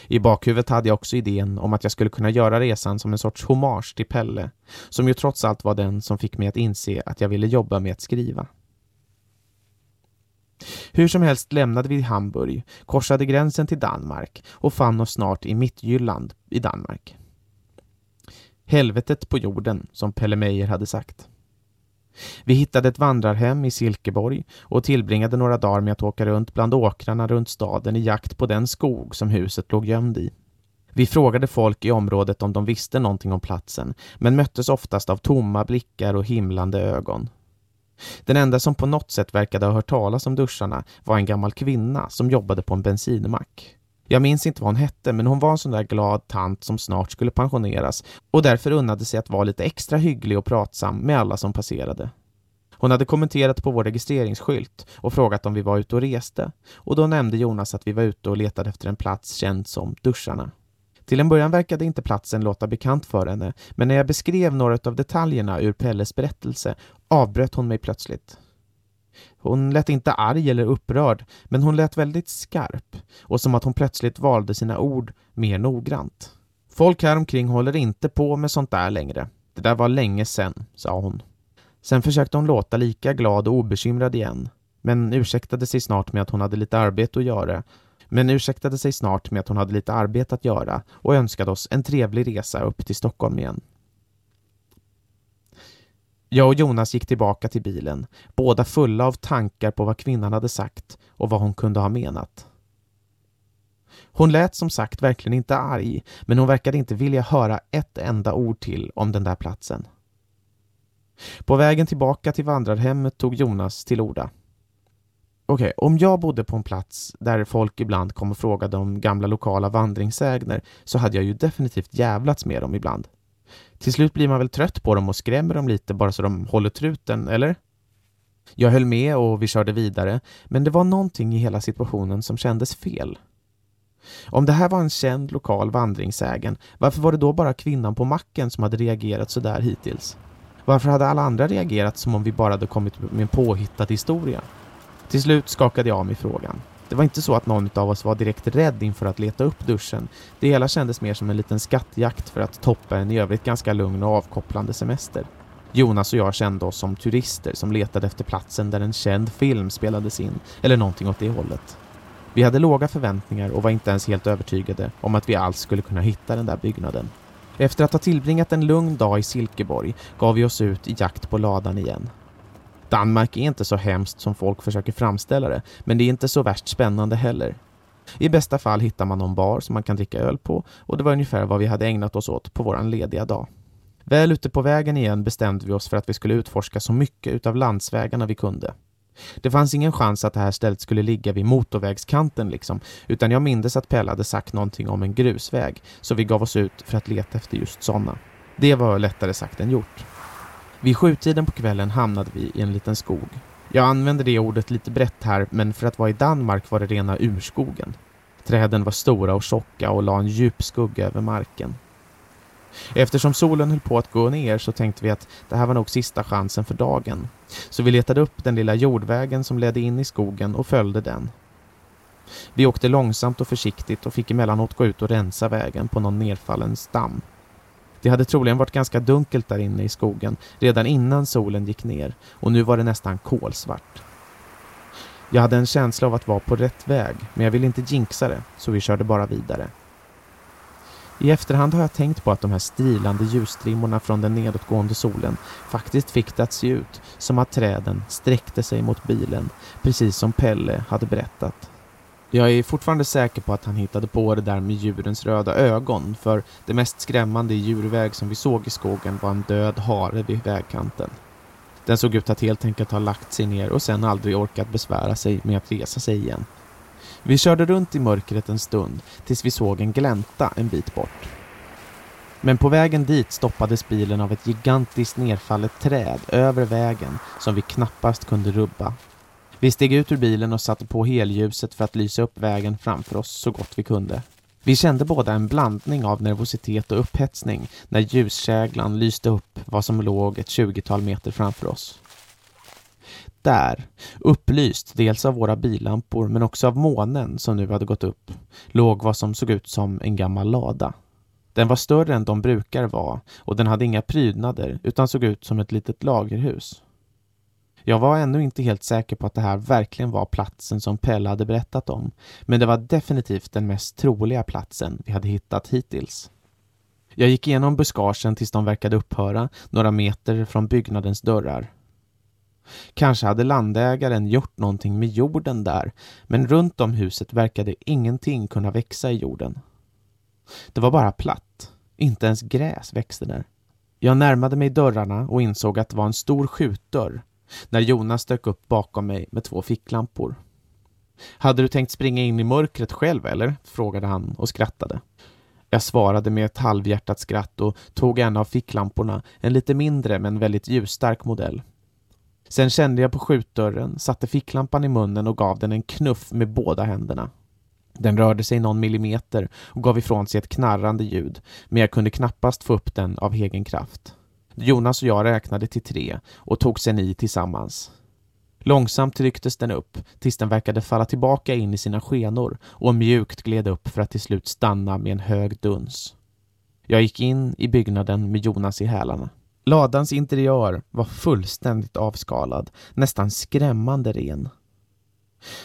I bakhuvudet hade jag också idén om att jag skulle kunna göra resan som en sorts hommage till Pelle, som ju trots allt var den som fick mig att inse att jag ville jobba med att skriva. Hur som helst lämnade vi Hamburg, korsade gränsen till Danmark och fann oss snart i Mittjylland i Danmark. Helvetet på jorden, som Pelle Meyer hade sagt. Vi hittade ett vandrarhem i Silkeborg och tillbringade några dagar med att åka runt bland åkrarna runt staden i jakt på den skog som huset låg gömd i. Vi frågade folk i området om de visste någonting om platsen, men möttes oftast av tomma blickar och himlande ögon. Den enda som på något sätt verkade ha hört talas om duscharna var en gammal kvinna som jobbade på en bensinmack. Jag minns inte vad hon hette, men hon var en sån där glad tant som snart skulle pensioneras och därför unnade sig att vara lite extra hygglig och pratsam med alla som passerade. Hon hade kommenterat på vår registreringsskylt och frågat om vi var ute och reste och då nämnde Jonas att vi var ute och letade efter en plats känd som duscharna. Till en början verkade inte platsen låta bekant för henne, men när jag beskrev några av detaljerna ur Pelles berättelse avbröt hon mig plötsligt. Hon lät inte arg eller upprörd, men hon lät väldigt skarp och som att hon plötsligt valde sina ord mer noggrant. Folk här omkring håller inte på med sånt där längre. Det där var länge sen, sa hon. Sen försökte hon låta lika glad och obekymrad igen, men ursäktade sig snart med att hon hade lite arbete att göra men ursäktade sig snart med att hon hade lite arbete att göra och önskade oss en trevlig resa upp till Stockholm igen. Jag och Jonas gick tillbaka till bilen, båda fulla av tankar på vad kvinnan hade sagt och vad hon kunde ha menat. Hon lät som sagt verkligen inte arg, men hon verkade inte vilja höra ett enda ord till om den där platsen. På vägen tillbaka till vandrarhemmet tog Jonas till orda. Okej, okay, om jag bodde på en plats där folk ibland kom och frågade om gamla lokala vandringssägner så hade jag ju definitivt jävlats med dem ibland. Till slut blir man väl trött på dem och skrämmer dem lite bara så de håller truten, eller? Jag höll med och vi körde vidare, men det var någonting i hela situationen som kändes fel. Om det här var en känd lokal vandringssägen, varför var det då bara kvinnan på macken som hade reagerat så där hittills? Varför hade alla andra reagerat som om vi bara hade kommit med en påhittad historia? Till slut skakade jag av mig frågan. Det var inte så att någon av oss var direkt rädd inför att leta upp duschen. Det hela kändes mer som en liten skattjakt för att toppa en i övrigt ganska lugn och avkopplande semester. Jonas och jag kände oss som turister som letade efter platsen där en känd film spelades in, eller någonting åt det hållet. Vi hade låga förväntningar och var inte ens helt övertygade om att vi alls skulle kunna hitta den där byggnaden. Efter att ha tillbringat en lugn dag i Silkeborg gav vi oss ut i jakt på ladan igen. Danmark är inte så hemskt som folk försöker framställa det, men det är inte så värst spännande heller. I bästa fall hittar man någon bar som man kan dricka öl på och det var ungefär vad vi hade ägnat oss åt på våran lediga dag. Väl ute på vägen igen bestämde vi oss för att vi skulle utforska så mycket utav landsvägarna vi kunde. Det fanns ingen chans att det här stället skulle ligga vid motorvägskanten liksom, utan jag mindes att Pelle hade sagt någonting om en grusväg, så vi gav oss ut för att leta efter just sådana. Det var lättare sagt än gjort. Vid sjutiden på kvällen hamnade vi i en liten skog. Jag använder det ordet lite brett här, men för att vara i Danmark var det rena urskogen. Träden var stora och tjocka och la en djup skugga över marken. Eftersom solen höll på att gå ner så tänkte vi att det här var nog sista chansen för dagen. Så vi letade upp den lilla jordvägen som ledde in i skogen och följde den. Vi åkte långsamt och försiktigt och fick emellanåt gå ut och rensa vägen på någon nedfallen stam. Det hade troligen varit ganska dunkelt där inne i skogen redan innan solen gick ner och nu var det nästan kolsvart. Jag hade en känsla av att vara på rätt väg men jag ville inte jinxa det så vi körde bara vidare. I efterhand har jag tänkt på att de här strilande ljusstrimmorna från den nedåtgående solen faktiskt fick det att se ut som att träden sträckte sig mot bilen, precis som Pelle hade berättat. Jag är fortfarande säker på att han hittade på det där med djurens röda ögon, för det mest skrämmande i djurväg som vi såg i skogen var en död hare vid vägkanten. Den såg ut att helt enkelt ha lagt sig ner och sen aldrig orkat besvära sig med att resa sig igen. Vi körde runt i mörkret en stund tills vi såg en glänta en bit bort. Men på vägen dit stoppades bilen av ett gigantiskt nedfallet träd över vägen som vi knappast kunde rubba. Vi steg ut ur bilen och satte på helljuset för att lysa upp vägen framför oss så gott vi kunde. Vi kände båda en blandning av nervositet och upphetsning när ljuskäglan lyste upp vad som låg ett tjugotal meter framför oss. Där, upplyst dels av våra billampor men också av månen som nu hade gått upp, låg vad som såg ut som en gammal lada. Den var större än de brukar vara och den hade inga prydnader utan såg ut som ett litet lagerhus. Jag var ännu inte helt säker på att det här verkligen var platsen som Pelle hade berättat om, men det var definitivt den mest troliga platsen vi hade hittat hittills. Jag gick igenom buskagen tills de verkade upphöra, några meter från byggnadens dörrar. Kanske hade landägaren gjort någonting med jorden där, men runt om huset verkade ingenting kunna växa i jorden. Det var bara platt. Inte ens gräs växte där. Jag närmade mig dörrarna och insåg att det var en stor skjutdörr när Jonas dök upp bakom mig med två ficklampor. Hade du tänkt springa in i mörkret själv eller? frågade han och skrattade. Jag svarade med ett halvhjärtat skratt och tog en av ficklamporna, en lite mindre men väldigt ljusstark modell. Sen kände jag på skjutdörren, satte ficklampan i munnen och gav den en knuff med båda händerna. Den rörde sig någon millimeter och gav ifrån sig ett knarrande ljud, men jag kunde knappast få upp den av egen kraft. Jonas och jag räknade till tre och tog sen i tillsammans. Långsamt trycktes den upp tills den verkade falla tillbaka in i sina skenor och mjukt gled upp för att till slut stanna med en hög duns. Jag gick in i byggnaden med Jonas i hälarna. Ladans interiör var fullständigt avskalad, nästan skrämmande ren.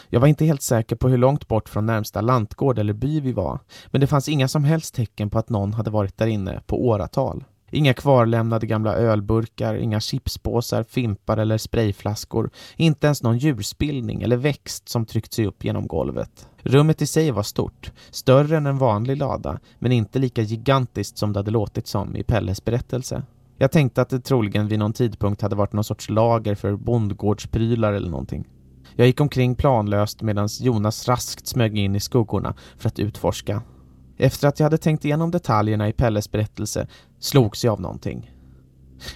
Jag var inte helt säker på hur långt bort från närmsta lantgård eller by vi var, men det fanns inga som helst tecken på att någon hade varit där inne på åratal. Inga kvarlämnade gamla ölburkar, inga chipspåsar, fimpar eller sprayflaskor, inte ens någon djurspillning eller växt som tryckt sig upp genom golvet. Rummet i sig var stort, större än en vanlig lada, men inte lika gigantiskt som det hade låtit som i Pelles berättelse. Jag tänkte att det troligen vid någon tidpunkt hade varit någon sorts lager för bondgårdsprylar eller någonting. Jag gick omkring planlöst medan Jonas raskt smög in i skuggorna för att utforska. Efter att jag hade tänkt igenom detaljerna i Pelles berättelse slogs jag av någonting.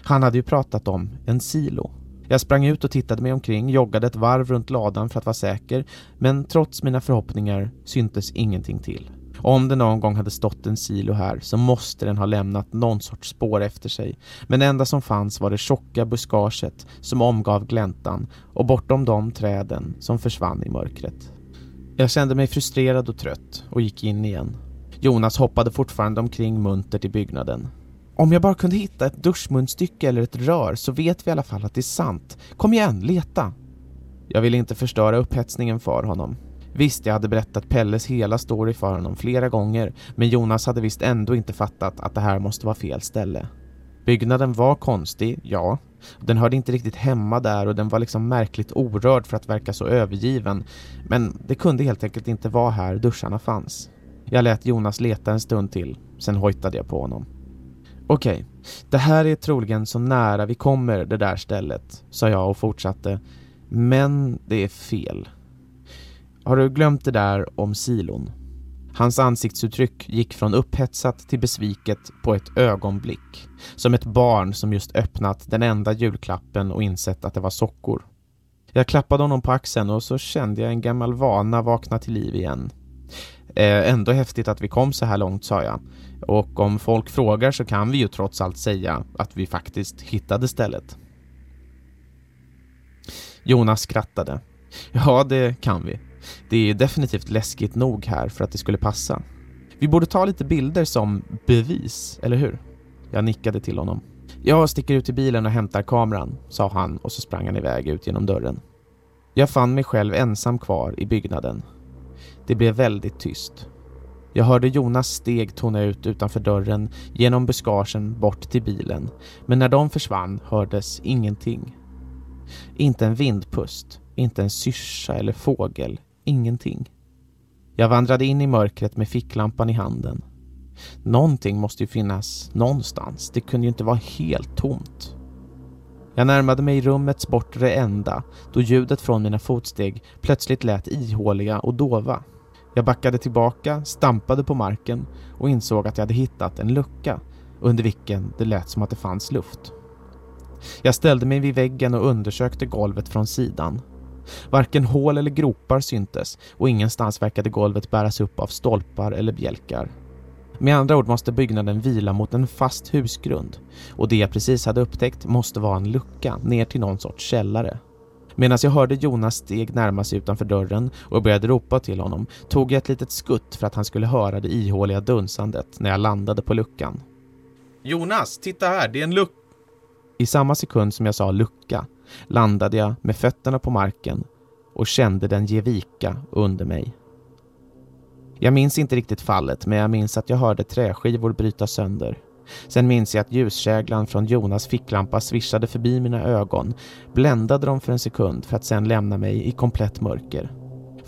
Han hade ju pratat om en silo. Jag sprang ut och tittade mig omkring, joggade ett varv runt ladan för att vara säker, men trots mina förhoppningar syntes ingenting till. Om det någon gång hade stått en silo här så måste den ha lämnat någon sorts spår efter sig. Men det enda som fanns var det tjocka buskaget som omgav gläntan och bortom de träden som försvann i mörkret. Jag kände mig frustrerad och trött och gick in igen. Jonas hoppade fortfarande omkring muntert i byggnaden. Om jag bara kunde hitta ett duschmunstycke eller ett rör så vet vi i alla fall att det är sant. Kom igen, leta! Jag ville inte förstöra upphetsningen för honom. Visst, jag hade berättat Pelles hela story för honom flera gånger, men Jonas hade visst ändå inte fattat att det här måste vara fel ställe. Byggnaden var konstig, ja. Den hörde inte riktigt hemma där och den var liksom märkligt orörd för att verka så övergiven. Men det kunde helt enkelt inte vara här duscharna fanns. Jag lät Jonas leta en stund till, sen hojtade jag på honom. Okej, okay, det här är troligen så nära vi kommer det där stället, sa jag och fortsatte. Men det är fel. Har du glömt det där om silon? Hans ansiktsuttryck gick från upphetsat till besviket på ett ögonblick. Som ett barn som just öppnat den enda julklappen och insett att det var sockor. Jag klappade honom på axeln och så kände jag en gammal vana vakna till liv igen. Eh, ändå häftigt att vi kom så här långt, sa jag. Och om folk frågar så kan vi ju trots allt säga att vi faktiskt hittade stället. Jonas skrattade. Ja, det kan vi. Det är definitivt läskigt nog här för att det skulle passa. Vi borde ta lite bilder som bevis, eller hur? Jag nickade till honom. Jag sticker ut till bilen och hämtar kameran, sa han och så sprang han iväg ut genom dörren. Jag fann mig själv ensam kvar i byggnaden. Det blev väldigt tyst. Jag hörde Jonas steg tona ut utanför dörren genom buskagen bort till bilen, men när de försvann hördes ingenting. Inte en vindpust, inte en syrsa eller fågel, ingenting. Jag vandrade in i mörkret med ficklampan i handen. Någonting måste ju finnas någonstans, det kunde ju inte vara helt tomt. Jag närmade mig rummets bortre ända då ljudet från mina fotsteg plötsligt lät ihåliga och dova. Jag backade tillbaka, stampade på marken och insåg att jag hade hittat en lucka under vilken det lät som att det fanns luft. Jag ställde mig vid väggen och undersökte golvet från sidan. Varken hål eller gropar syntes och ingenstans verkade golvet bäras upp av stolpar eller bjälkar. Med andra ord måste byggnaden vila mot en fast husgrund och det jag precis hade upptäckt måste vara en lucka ner till någon sorts källare. Medan jag hörde Jonas steg närma sig utanför dörren och började ropa till honom tog jag ett litet skutt för att han skulle höra det ihåliga dunsandet när jag landade på luckan. Jonas, titta här, det är en lucka! I samma sekund som jag sa lucka landade jag med fötterna på marken och kände den ge vika under mig. Jag minns inte riktigt fallet, men jag minns att jag hörde träskivor bryta sönder. Sen minns jag att ljuskäglan från Jonas ficklampa svischade förbi mina ögon, bländade dem för en sekund för att sen lämna mig i komplett mörker.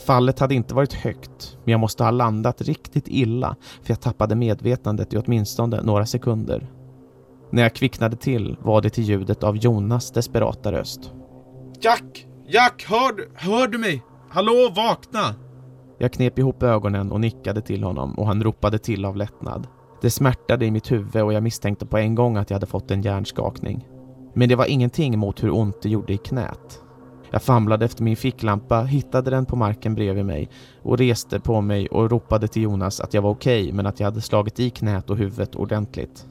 Fallet hade inte varit högt, men jag måste ha landat riktigt illa för jag tappade medvetandet i åtminstone några sekunder. När jag kvicknade till var det till ljudet av Jonas desperata röst. Jack! Jack, hör, hör du mig? Hallå, vakna! Jag knep ihop ögonen och nickade till honom och han ropade till av lättnad. Det smärtade i mitt huvud och jag misstänkte på en gång att jag hade fått en hjärnskakning. Men det var ingenting mot hur ont det gjorde i knät. Jag famlade efter min ficklampa, hittade den på marken bredvid mig och reste på mig och ropade till Jonas att jag var okej okay, men att jag hade slagit i knät och huvudet ordentligt.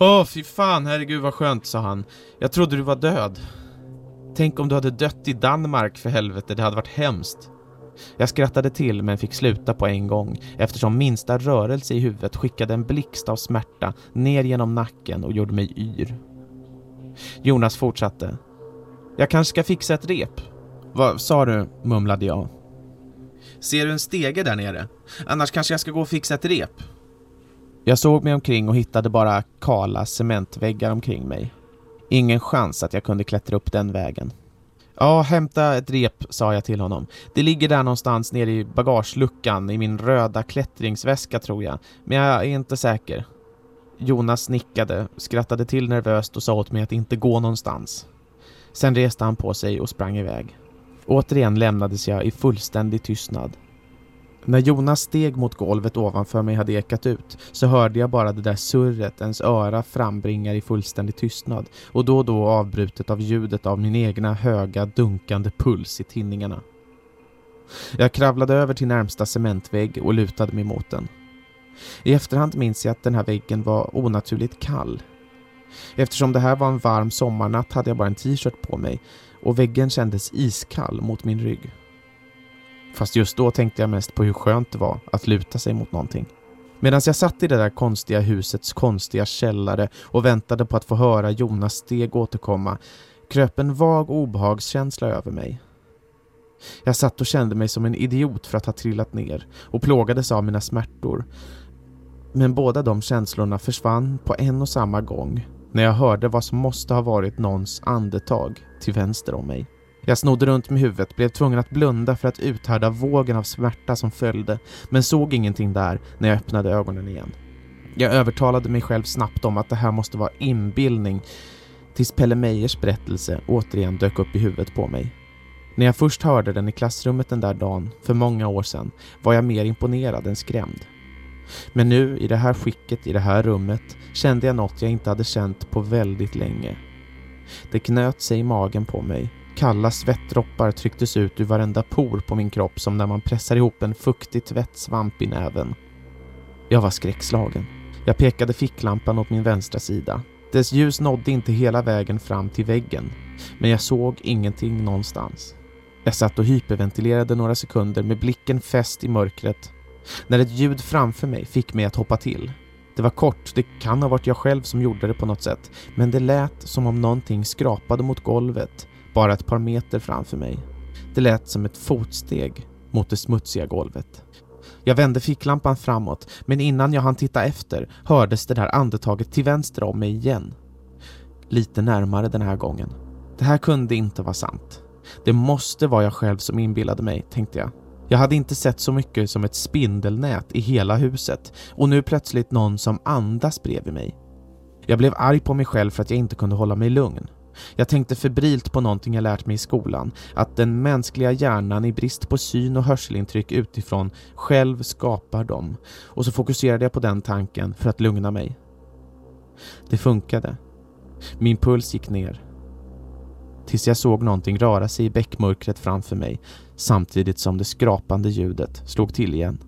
Åh, fy fan, herregud vad skönt, sa han. Jag trodde du var död. Tänk om du hade dött i Danmark för helvete, det hade varit hemskt. Jag skrattade till men fick sluta på en gång eftersom minsta rörelse i huvudet skickade en blixt av smärta ner genom nacken och gjorde mig yr. Jonas fortsatte. Jag kanske ska fixa ett rep. Vad sa du? mumlade jag. Ser du en stege där nere? Annars kanske jag ska gå och fixa ett rep. Jag såg mig omkring och hittade bara kala cementväggar omkring mig. Ingen chans att jag kunde klättra upp den vägen. Ja, hämta ett rep, sa jag till honom. Det ligger där någonstans nere i bagageluckan i min röda klättringsväska tror jag, men jag är inte säker. Jonas nickade, skrattade till nervöst och sa åt mig att inte gå någonstans. Sen reste han på sig och sprang iväg. Återigen lämnades jag i fullständig tystnad. När Jonas steg mot golvet ovanför mig hade ekat ut så hörde jag bara det där surret ens öra frambringar i fullständig tystnad och då och då avbrutet av ljudet av min egna höga dunkande puls i tinningarna. Jag kravlade över till närmsta cementvägg och lutade mig mot den. I efterhand minns jag att den här väggen var onaturligt kall. Eftersom det här var en varm sommarnatt hade jag bara en t-shirt på mig och väggen kändes iskall mot min rygg. Fast just då tänkte jag mest på hur skönt det var att luta sig mot någonting. Medan jag satt i det där konstiga husets konstiga källare och väntade på att få höra Jonas steg återkomma kröp en vag obehagskänsla över mig. Jag satt och kände mig som en idiot för att ha trillat ner och plågades av mina smärtor. Men båda de känslorna försvann på en och samma gång när jag hörde vad som måste ha varit någons andetag till vänster om mig. Jag snodde runt med huvudet, blev tvungen att blunda för att uthärda vågen av smärta som följde, men såg ingenting där när jag öppnade ögonen igen. Jag övertalade mig själv snabbt om att det här måste vara inbildning, tills Pelle Meyers berättelse återigen dök upp i huvudet på mig. När jag först hörde den i klassrummet den där dagen, för många år sedan, var jag mer imponerad än skrämd. Men nu, i det här skicket, i det här rummet, kände jag något jag inte hade känt på väldigt länge. Det knöt sig i magen på mig. Kalla svettdroppar trycktes ut ur varenda por på min kropp som när man pressar ihop en fuktig tvättsvamp i näven. Jag var skräckslagen. Jag pekade ficklampan åt min vänstra sida. Dess ljus nådde inte hela vägen fram till väggen, men jag såg ingenting någonstans. Jag satt och hyperventilerade några sekunder med blicken fäst i mörkret när ett ljud framför mig fick mig att hoppa till. Det var kort, det kan ha varit jag själv som gjorde det på något sätt, men det lät som om någonting skrapade mot golvet bara ett par meter framför mig. Det lät som ett fotsteg mot det smutsiga golvet. Jag vände ficklampan framåt, men innan jag hann titta efter hördes det där andetaget till vänster om mig igen. Lite närmare den här gången. Det här kunde inte vara sant. Det måste vara jag själv som inbillade mig, tänkte jag. Jag hade inte sett så mycket som ett spindelnät i hela huset och nu plötsligt någon som andas bredvid mig. Jag blev arg på mig själv för att jag inte kunde hålla mig lugn. Jag tänkte febrilt på någonting jag lärt mig i skolan, att den mänskliga hjärnan i brist på syn och hörselintryck utifrån själv skapar dem. Och så fokuserade jag på den tanken för att lugna mig. Det funkade. Min puls gick ner. Tills jag såg någonting röra sig i bäckmörkret framför mig samtidigt som det skrapande ljudet slog till igen.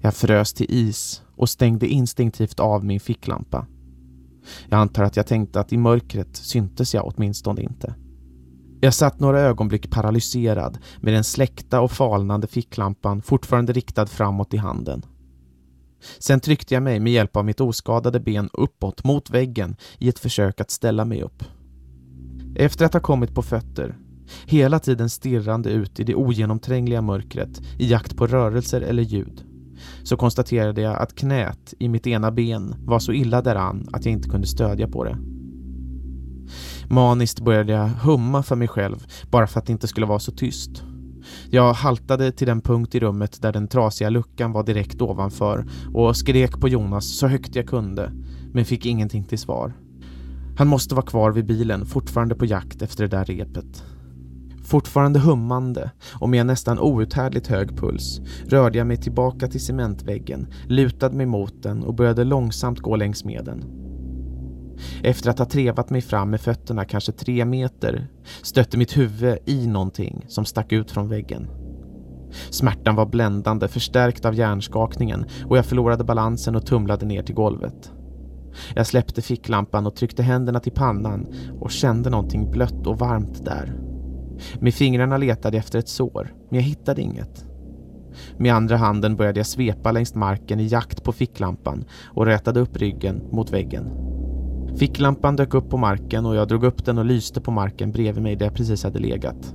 Jag frös till is och stängde instinktivt av min ficklampa. Jag antar att jag tänkte att i mörkret syntes jag åtminstone inte. Jag satt några ögonblick paralyserad med den släckta och falnande ficklampan fortfarande riktad framåt i handen. Sen tryckte jag mig med hjälp av mitt oskadade ben uppåt mot väggen i ett försök att ställa mig upp. Efter att ha kommit på fötter, hela tiden stirrande ut i det ogenomträngliga mörkret i jakt på rörelser eller ljud, så konstaterade jag att knät i mitt ena ben var så illa däran att jag inte kunde stödja på det. Maniskt började jag humma för mig själv bara för att det inte skulle vara så tyst. Jag haltade till den punkt i rummet där den trasiga luckan var direkt ovanför och skrek på Jonas så högt jag kunde, men fick ingenting till svar. Han måste vara kvar vid bilen, fortfarande på jakt efter det där repet. Fortfarande hummande och med en nästan outhärdligt hög puls rörde jag mig tillbaka till cementväggen, lutade mig mot den och började långsamt gå längs med den. Efter att ha trevat mig fram med fötterna kanske tre meter stötte mitt huvud i någonting som stack ut från väggen. Smärtan var bländande, förstärkt av hjärnskakningen och jag förlorade balansen och tumlade ner till golvet. Jag släppte ficklampan och tryckte händerna till pannan och kände någonting blött och varmt där. Med fingrarna letade jag efter ett sår, men jag hittade inget. Med andra handen började jag svepa längs marken i jakt på ficklampan och rätade upp ryggen mot väggen. Ficklampan dök upp på marken och jag drog upp den och lyste på marken bredvid mig där jag precis hade legat.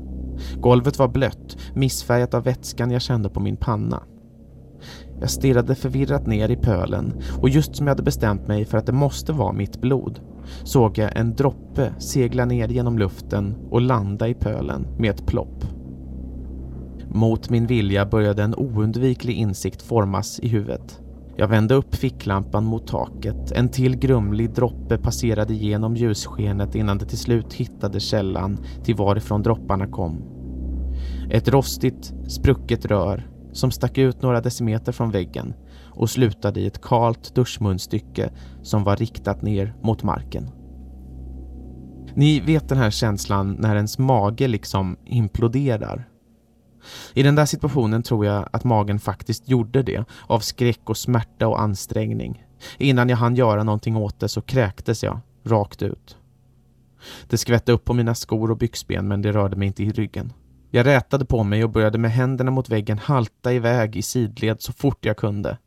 Golvet var blött, missfärgat av vätskan jag kände på min panna. Jag stirrade förvirrat ner i pölen och just som jag hade bestämt mig för att det måste vara mitt blod såg jag en droppe segla ner genom luften och landa i pölen med ett plopp. Mot min vilja började en oundviklig insikt formas i huvudet. Jag vände upp ficklampan mot taket. En till grumlig droppe passerade genom ljusskenet innan det till slut hittade källan till varifrån dropparna kom. Ett rostigt, sprucket rör som stack ut några decimeter från väggen och slutade i ett kalt duschmunstycke som var riktat ner mot marken. Ni vet den här känslan när ens mage liksom imploderar. I den där situationen tror jag att magen faktiskt gjorde det av skräck och smärta och ansträngning. Innan jag hann göra någonting åt det så kräktes jag rakt ut. Det skvätte upp på mina skor och byxben men det rörde mig inte i ryggen. Jag rätade på mig och började med händerna mot väggen halta iväg i sidled så fort jag kunde.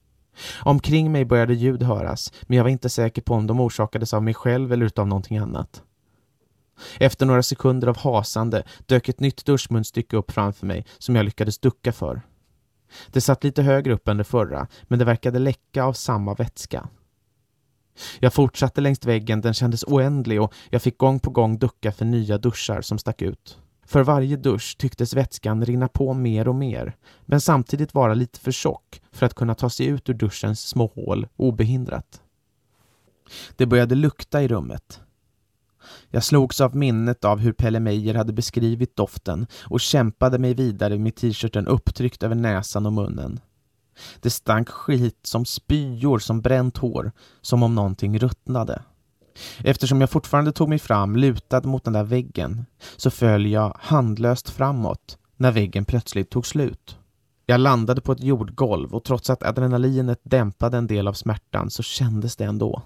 Omkring mig började ljud höras, men jag var inte säker på om de orsakades av mig själv eller utav någonting annat. Efter några sekunder av hasande dök ett nytt duschmunstycke upp framför mig som jag lyckades ducka för. Det satt lite högre upp än det förra, men det verkade läcka av samma vätska. Jag fortsatte längs väggen, den kändes oändlig och jag fick gång på gång ducka för nya duschar som stack ut. För varje dusch tycktes vätskan rinna på mer och mer, men samtidigt vara lite för tjock för att kunna ta sig ut ur duschens små hål obehindrat. Det började lukta i rummet. Jag slogs av minnet av hur Pelle Meijer hade beskrivit doften och kämpade mig vidare med t-shirten upptryckt över näsan och munnen. Det stank skit som spyor som bränt hår, som om någonting ruttnade. Eftersom jag fortfarande tog mig fram lutad mot den där väggen så föll jag handlöst framåt när väggen plötsligt tog slut. Jag landade på ett jordgolv och trots att adrenalinet dämpade en del av smärtan så kändes det ändå.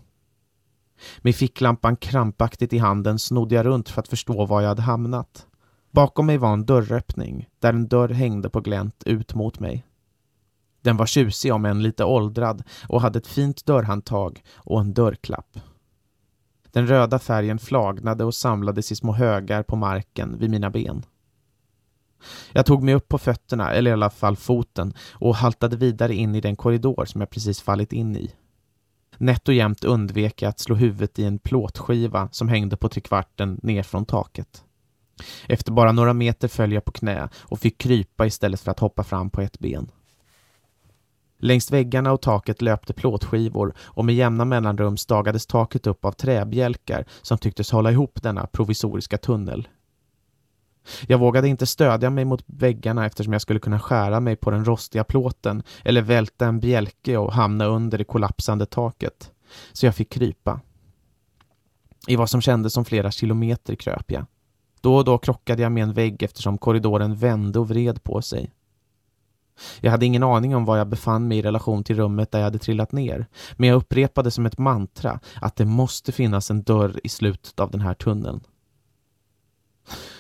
Med ficklampan krampaktigt i handen snodde jag runt för att förstå var jag hade hamnat. Bakom mig var en dörröppning där en dörr hängde på glänt ut mot mig. Den var tjusig om än lite åldrad och hade ett fint dörrhandtag och en dörrklapp. Den röda färgen flagnade och samlades i små högar på marken vid mina ben. Jag tog mig upp på fötterna, eller i alla fall foten, och haltade vidare in i den korridor som jag precis fallit in i. Nätt och jämnt undvek jag att slå huvudet i en plåtskiva som hängde på trekvarten ner från taket. Efter bara några meter föll jag på knä och fick krypa istället för att hoppa fram på ett ben. Längs väggarna och taket löpte plåtskivor och med jämna mellanrum stagades taket upp av träbjälkar som tycktes hålla ihop denna provisoriska tunnel. Jag vågade inte stödja mig mot väggarna eftersom jag skulle kunna skära mig på den rostiga plåten eller välta en bjälke och hamna under det kollapsande taket. Så jag fick krypa. I vad som kändes som flera kilometer kröp jag. Då och då krockade jag med en vägg eftersom korridoren vände och vred på sig. Jag hade ingen aning om var jag befann mig i relation till rummet där jag hade trillat ner, men jag upprepade som ett mantra att det måste finnas en dörr i slutet av den här tunneln.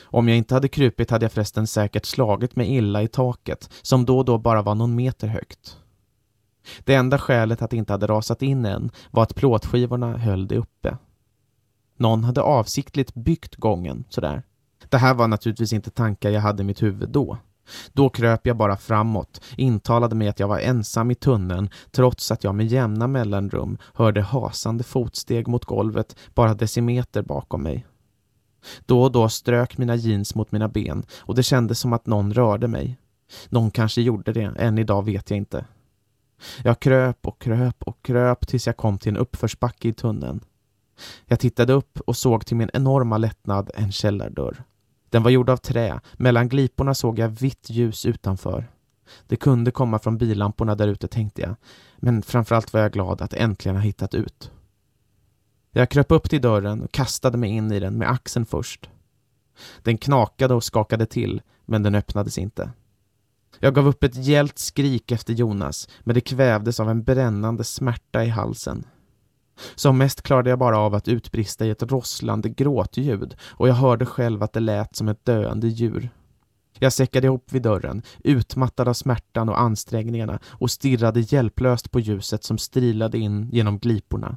Om jag inte hade krupit hade jag förresten säkert slagit mig illa i taket, som då och då bara var någon meter högt. Det enda skälet att det inte hade rasat in än var att plåtskivorna höll det uppe. Någon hade avsiktligt byggt gången sådär. Det här var naturligtvis inte tankar jag hade i mitt huvud då. Då kröp jag bara framåt, intalade mig att jag var ensam i tunneln trots att jag med jämna mellanrum hörde hasande fotsteg mot golvet bara decimeter bakom mig. Då och då strök mina jeans mot mina ben och det kändes som att någon rörde mig. Någon kanske gjorde det, än idag vet jag inte. Jag kröp och kröp och kröp tills jag kom till en uppförsbacke i tunneln. Jag tittade upp och såg till min enorma lättnad en källardörr. Den var gjord av trä, mellan gliporna såg jag vitt ljus utanför. Det kunde komma från billamporna där ute tänkte jag, men framförallt var jag glad att äntligen ha hittat ut. Jag kröp upp till dörren och kastade mig in i den med axeln först. Den knakade och skakade till, men den öppnades inte. Jag gav upp ett gällt skrik efter Jonas, men det kvävdes av en brännande smärta i halsen. Som mest klarade jag bara av att utbrista i ett rosslande gråtljud och jag hörde själv att det lät som ett döende djur. Jag säckade ihop vid dörren, utmattad av smärtan och ansträngningarna och stirrade hjälplöst på ljuset som strilade in genom gliporna.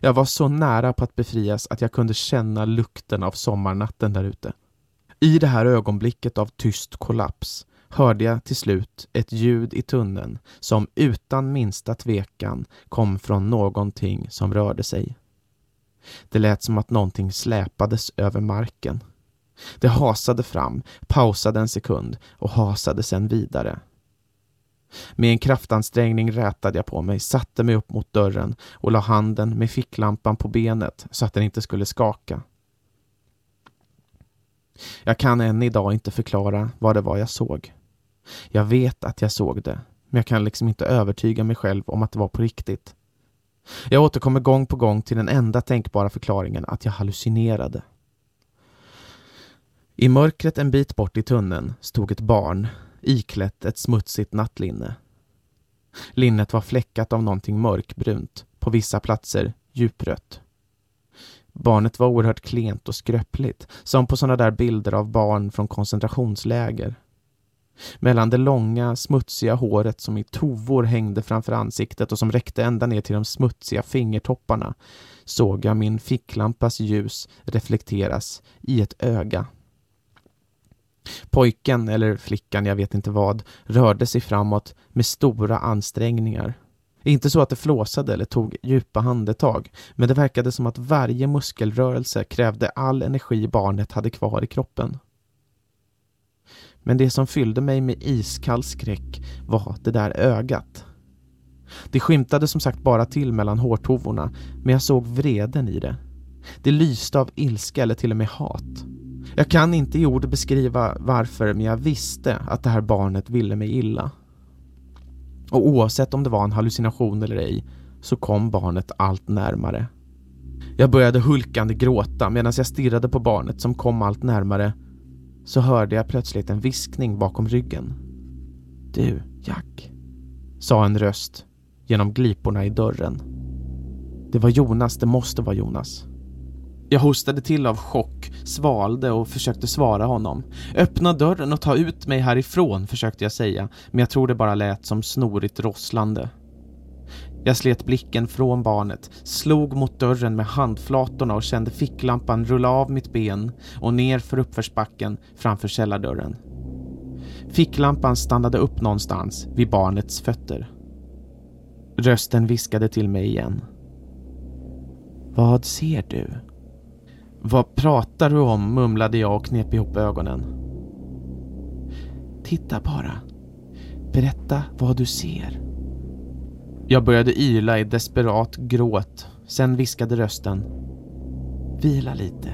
Jag var så nära på att befrias att jag kunde känna lukten av sommarnatten där ute. I det här ögonblicket av tyst kollaps hörde jag till slut ett ljud i tunneln som utan minsta tvekan kom från någonting som rörde sig. Det lät som att någonting släpades över marken. Det hasade fram, pausade en sekund och hasade sedan vidare. Med en kraftansträngning rätade jag på mig, satte mig upp mot dörren och la handen med ficklampan på benet så att den inte skulle skaka. Jag kan än idag inte förklara vad det var jag såg. Jag vet att jag såg det, men jag kan liksom inte övertyga mig själv om att det var på riktigt. Jag återkommer gång på gång till den enda tänkbara förklaringen att jag hallucinerade. I mörkret en bit bort i tunneln stod ett barn iklätt ett smutsigt nattlinne. Linnet var fläckat av någonting mörkbrunt, på vissa platser djuprött. Barnet var oerhört klent och skröpligt, som på sådana där bilder av barn från koncentrationsläger. Mellan det långa, smutsiga håret som i tovor hängde framför ansiktet och som räckte ända ner till de smutsiga fingertopparna såg jag min ficklampas ljus reflekteras i ett öga. Pojken, eller flickan, jag vet inte vad, rörde sig framåt med stora ansträngningar. Inte så att det flåsade eller tog djupa handetag, men det verkade som att varje muskelrörelse krävde all energi barnet hade kvar i kroppen. Men det som fyllde mig med iskall skräck var det där ögat. Det skymtade som sagt bara till mellan hårtovorna, men jag såg vreden i det. Det lyste av ilska eller till och med hat. Jag kan inte i ord beskriva varför, men jag visste att det här barnet ville mig illa. Och oavsett om det var en hallucination eller ej, så kom barnet allt närmare. Jag började hulkande gråta medan jag stirrade på barnet som kom allt närmare. Så hörde jag plötsligt en viskning bakom ryggen. Du, Jack, sa en röst genom gliporna i dörren. Det var Jonas, det måste vara Jonas. Jag hostade till av chock, svalde och försökte svara honom. Öppna dörren och ta ut mig härifrån, försökte jag säga, men jag tror det bara lät som snorigt rosslande. Jag slet blicken från barnet, slog mot dörren med handflatorna och kände ficklampan rulla av mitt ben och ner för uppförsbacken framför källardörren. Ficklampan stannade upp någonstans vid barnets fötter. Rösten viskade till mig igen. Vad ser du? Vad pratar du om? mumlade jag och knep ihop ögonen. Titta bara. Berätta vad du ser. Jag började yla i desperat gråt. Sen viskade rösten. Vila lite.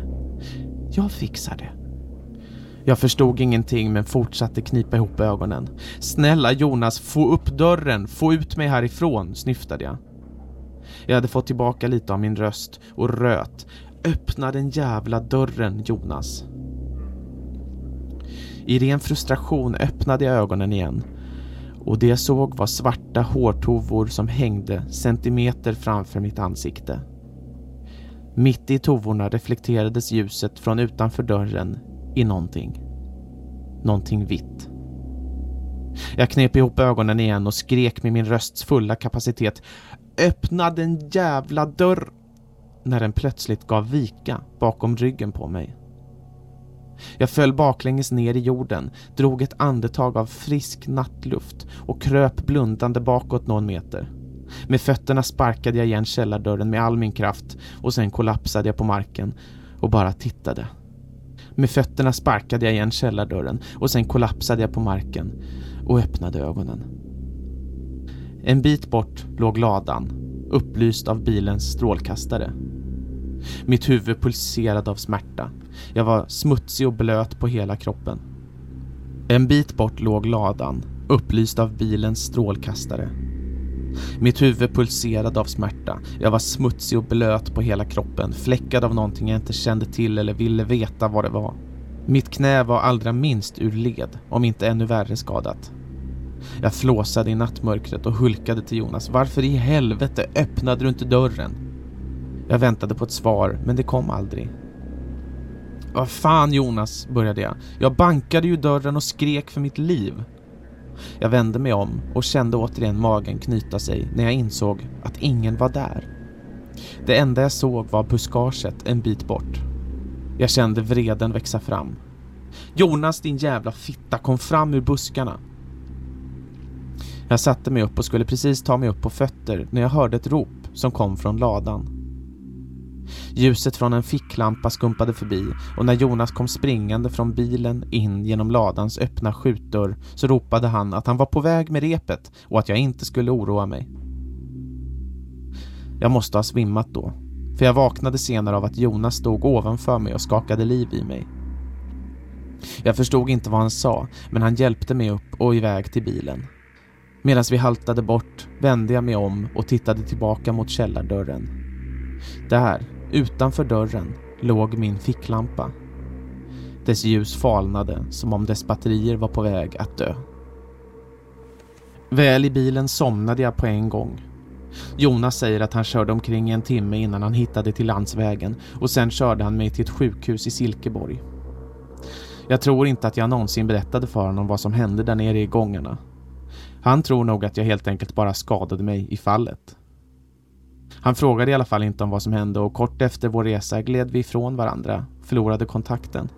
Jag fixar det. Jag förstod ingenting men fortsatte knipa ihop ögonen. Snälla Jonas, få upp dörren, få ut mig härifrån, snyftade jag. Jag hade fått tillbaka lite av min röst och röt, Öppna den jävla dörren, Jonas. I ren frustration öppnade jag ögonen igen och det jag såg var svarta hårtovor som hängde centimeter framför mitt ansikte. Mitt i tovorna reflekterades ljuset från utanför dörren i någonting. Någonting vitt. Jag knep ihop ögonen igen och skrek med min rösts fulla kapacitet. Öppna den jävla dörr! när den plötsligt gav vika bakom ryggen på mig. Jag föll baklänges ner i jorden, drog ett andetag av frisk nattluft och kröp blundande bakåt någon meter. Med fötterna sparkade jag igen källardörren med all min kraft och sen kollapsade jag på marken och bara tittade. Med fötterna sparkade jag igen källardörren och sen kollapsade jag på marken och öppnade ögonen. En bit bort låg ladan, upplyst av bilens strålkastare. Mitt huvud pulserade av smärta. Jag var smutsig och blöt på hela kroppen. En bit bort låg ladan, upplyst av bilens strålkastare. Mitt huvud pulserade av smärta. Jag var smutsig och blöt på hela kroppen, fläckad av någonting jag inte kände till eller ville veta vad det var. Mitt knä var allra minst ur led, om inte ännu värre skadat. Jag flåsade i nattmörkret och hulkade till Jonas. Varför i helvete öppnade du inte dörren? Jag väntade på ett svar, men det kom aldrig. Vad fan Jonas, började jag. Jag bankade ju dörren och skrek för mitt liv. Jag vände mig om och kände återigen magen knyta sig när jag insåg att ingen var där. Det enda jag såg var buskaget en bit bort. Jag kände vreden växa fram. Jonas din jävla fitta, kom fram ur buskarna. Jag satte mig upp och skulle precis ta mig upp på fötter när jag hörde ett rop som kom från ladan. Ljuset från en ficklampa skumpade förbi och när Jonas kom springande från bilen in genom ladans öppna skjutdörr så ropade han att han var på väg med repet och att jag inte skulle oroa mig. Jag måste ha svimmat då, för jag vaknade senare av att Jonas stod ovanför mig och skakade liv i mig. Jag förstod inte vad han sa, men han hjälpte mig upp och iväg till bilen. Medan vi haltade bort vände jag mig om och tittade tillbaka mot källardörren. Där, utanför dörren, låg min ficklampa. Dess ljus falnade som om dess batterier var på väg att dö. Väl i bilen somnade jag på en gång. Jonas säger att han körde omkring en timme innan han hittade till landsvägen och sen körde han mig till ett sjukhus i Silkeborg. Jag tror inte att jag någonsin berättade för honom vad som hände där nere i gångarna. Han tror nog att jag helt enkelt bara skadade mig i fallet. Han frågade i alla fall inte om vad som hände och kort efter vår resa gled vi ifrån varandra, förlorade kontakten.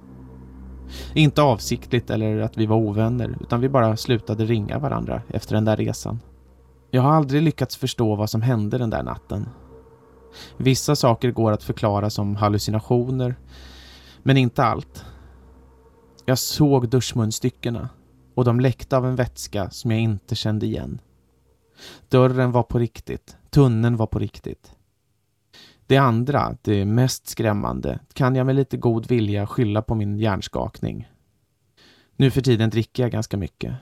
Inte avsiktligt eller att vi var ovänner, utan vi bara slutade ringa varandra efter den där resan. Jag har aldrig lyckats förstå vad som hände den där natten. Vissa saker går att förklara som hallucinationer, men inte allt. Jag såg duschmunstyckena och de läckte av en vätska som jag inte kände igen. Dörren var på riktigt, tunneln var på riktigt. Det andra, det mest skrämmande, kan jag med lite god vilja skylla på min hjärnskakning. Nu för tiden dricker jag ganska mycket.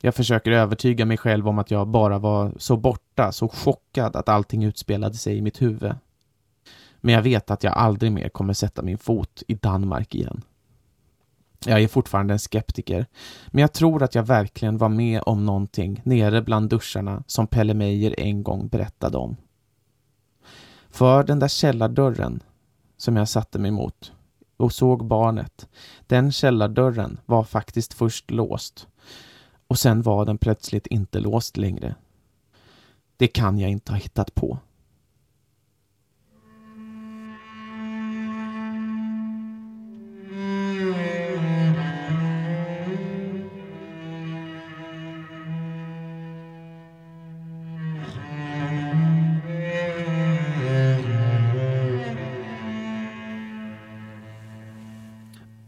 Jag försöker övertyga mig själv om att jag bara var så borta, så chockad att allting utspelade sig i mitt huvud. Men jag vet att jag aldrig mer kommer sätta min fot i Danmark igen. Jag är fortfarande en skeptiker, men jag tror att jag verkligen var med om någonting nere bland duscharna som Pelle Meijer en gång berättade om. För den där källardörren som jag satte mig mot och såg barnet, den källardörren var faktiskt först låst och sen var den plötsligt inte låst längre. Det kan jag inte ha hittat på.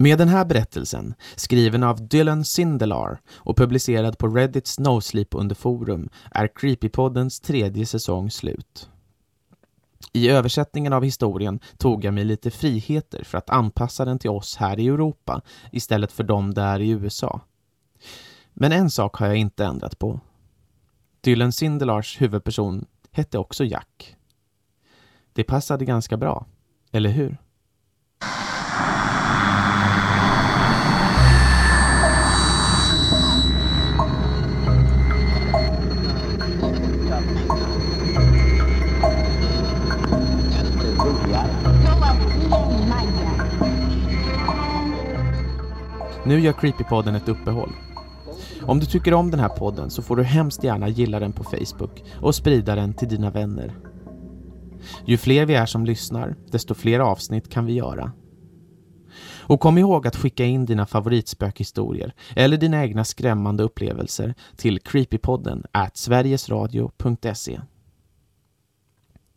Med den här berättelsen, skriven av Dylan Sindelar och publicerad på Reddits No Sleep under forum, är Creepypoddens tredje säsong slut. I översättningen av historien tog jag mig lite friheter för att anpassa den till oss här i Europa istället för dem där i USA. Men en sak har jag inte ändrat på. Dylan Sindelars huvudperson hette också Jack. Det passade ganska bra, eller hur? Nu gör Creepypodden ett uppehåll. Om du tycker om den här podden så får du hemskt gärna gilla den på Facebook och sprida den till dina vänner. Ju fler vi är som lyssnar, desto fler avsnitt kan vi göra. Och kom ihåg att skicka in dina favoritspökhistorier eller dina egna skrämmande upplevelser till creepypodden at sverigesradio.se.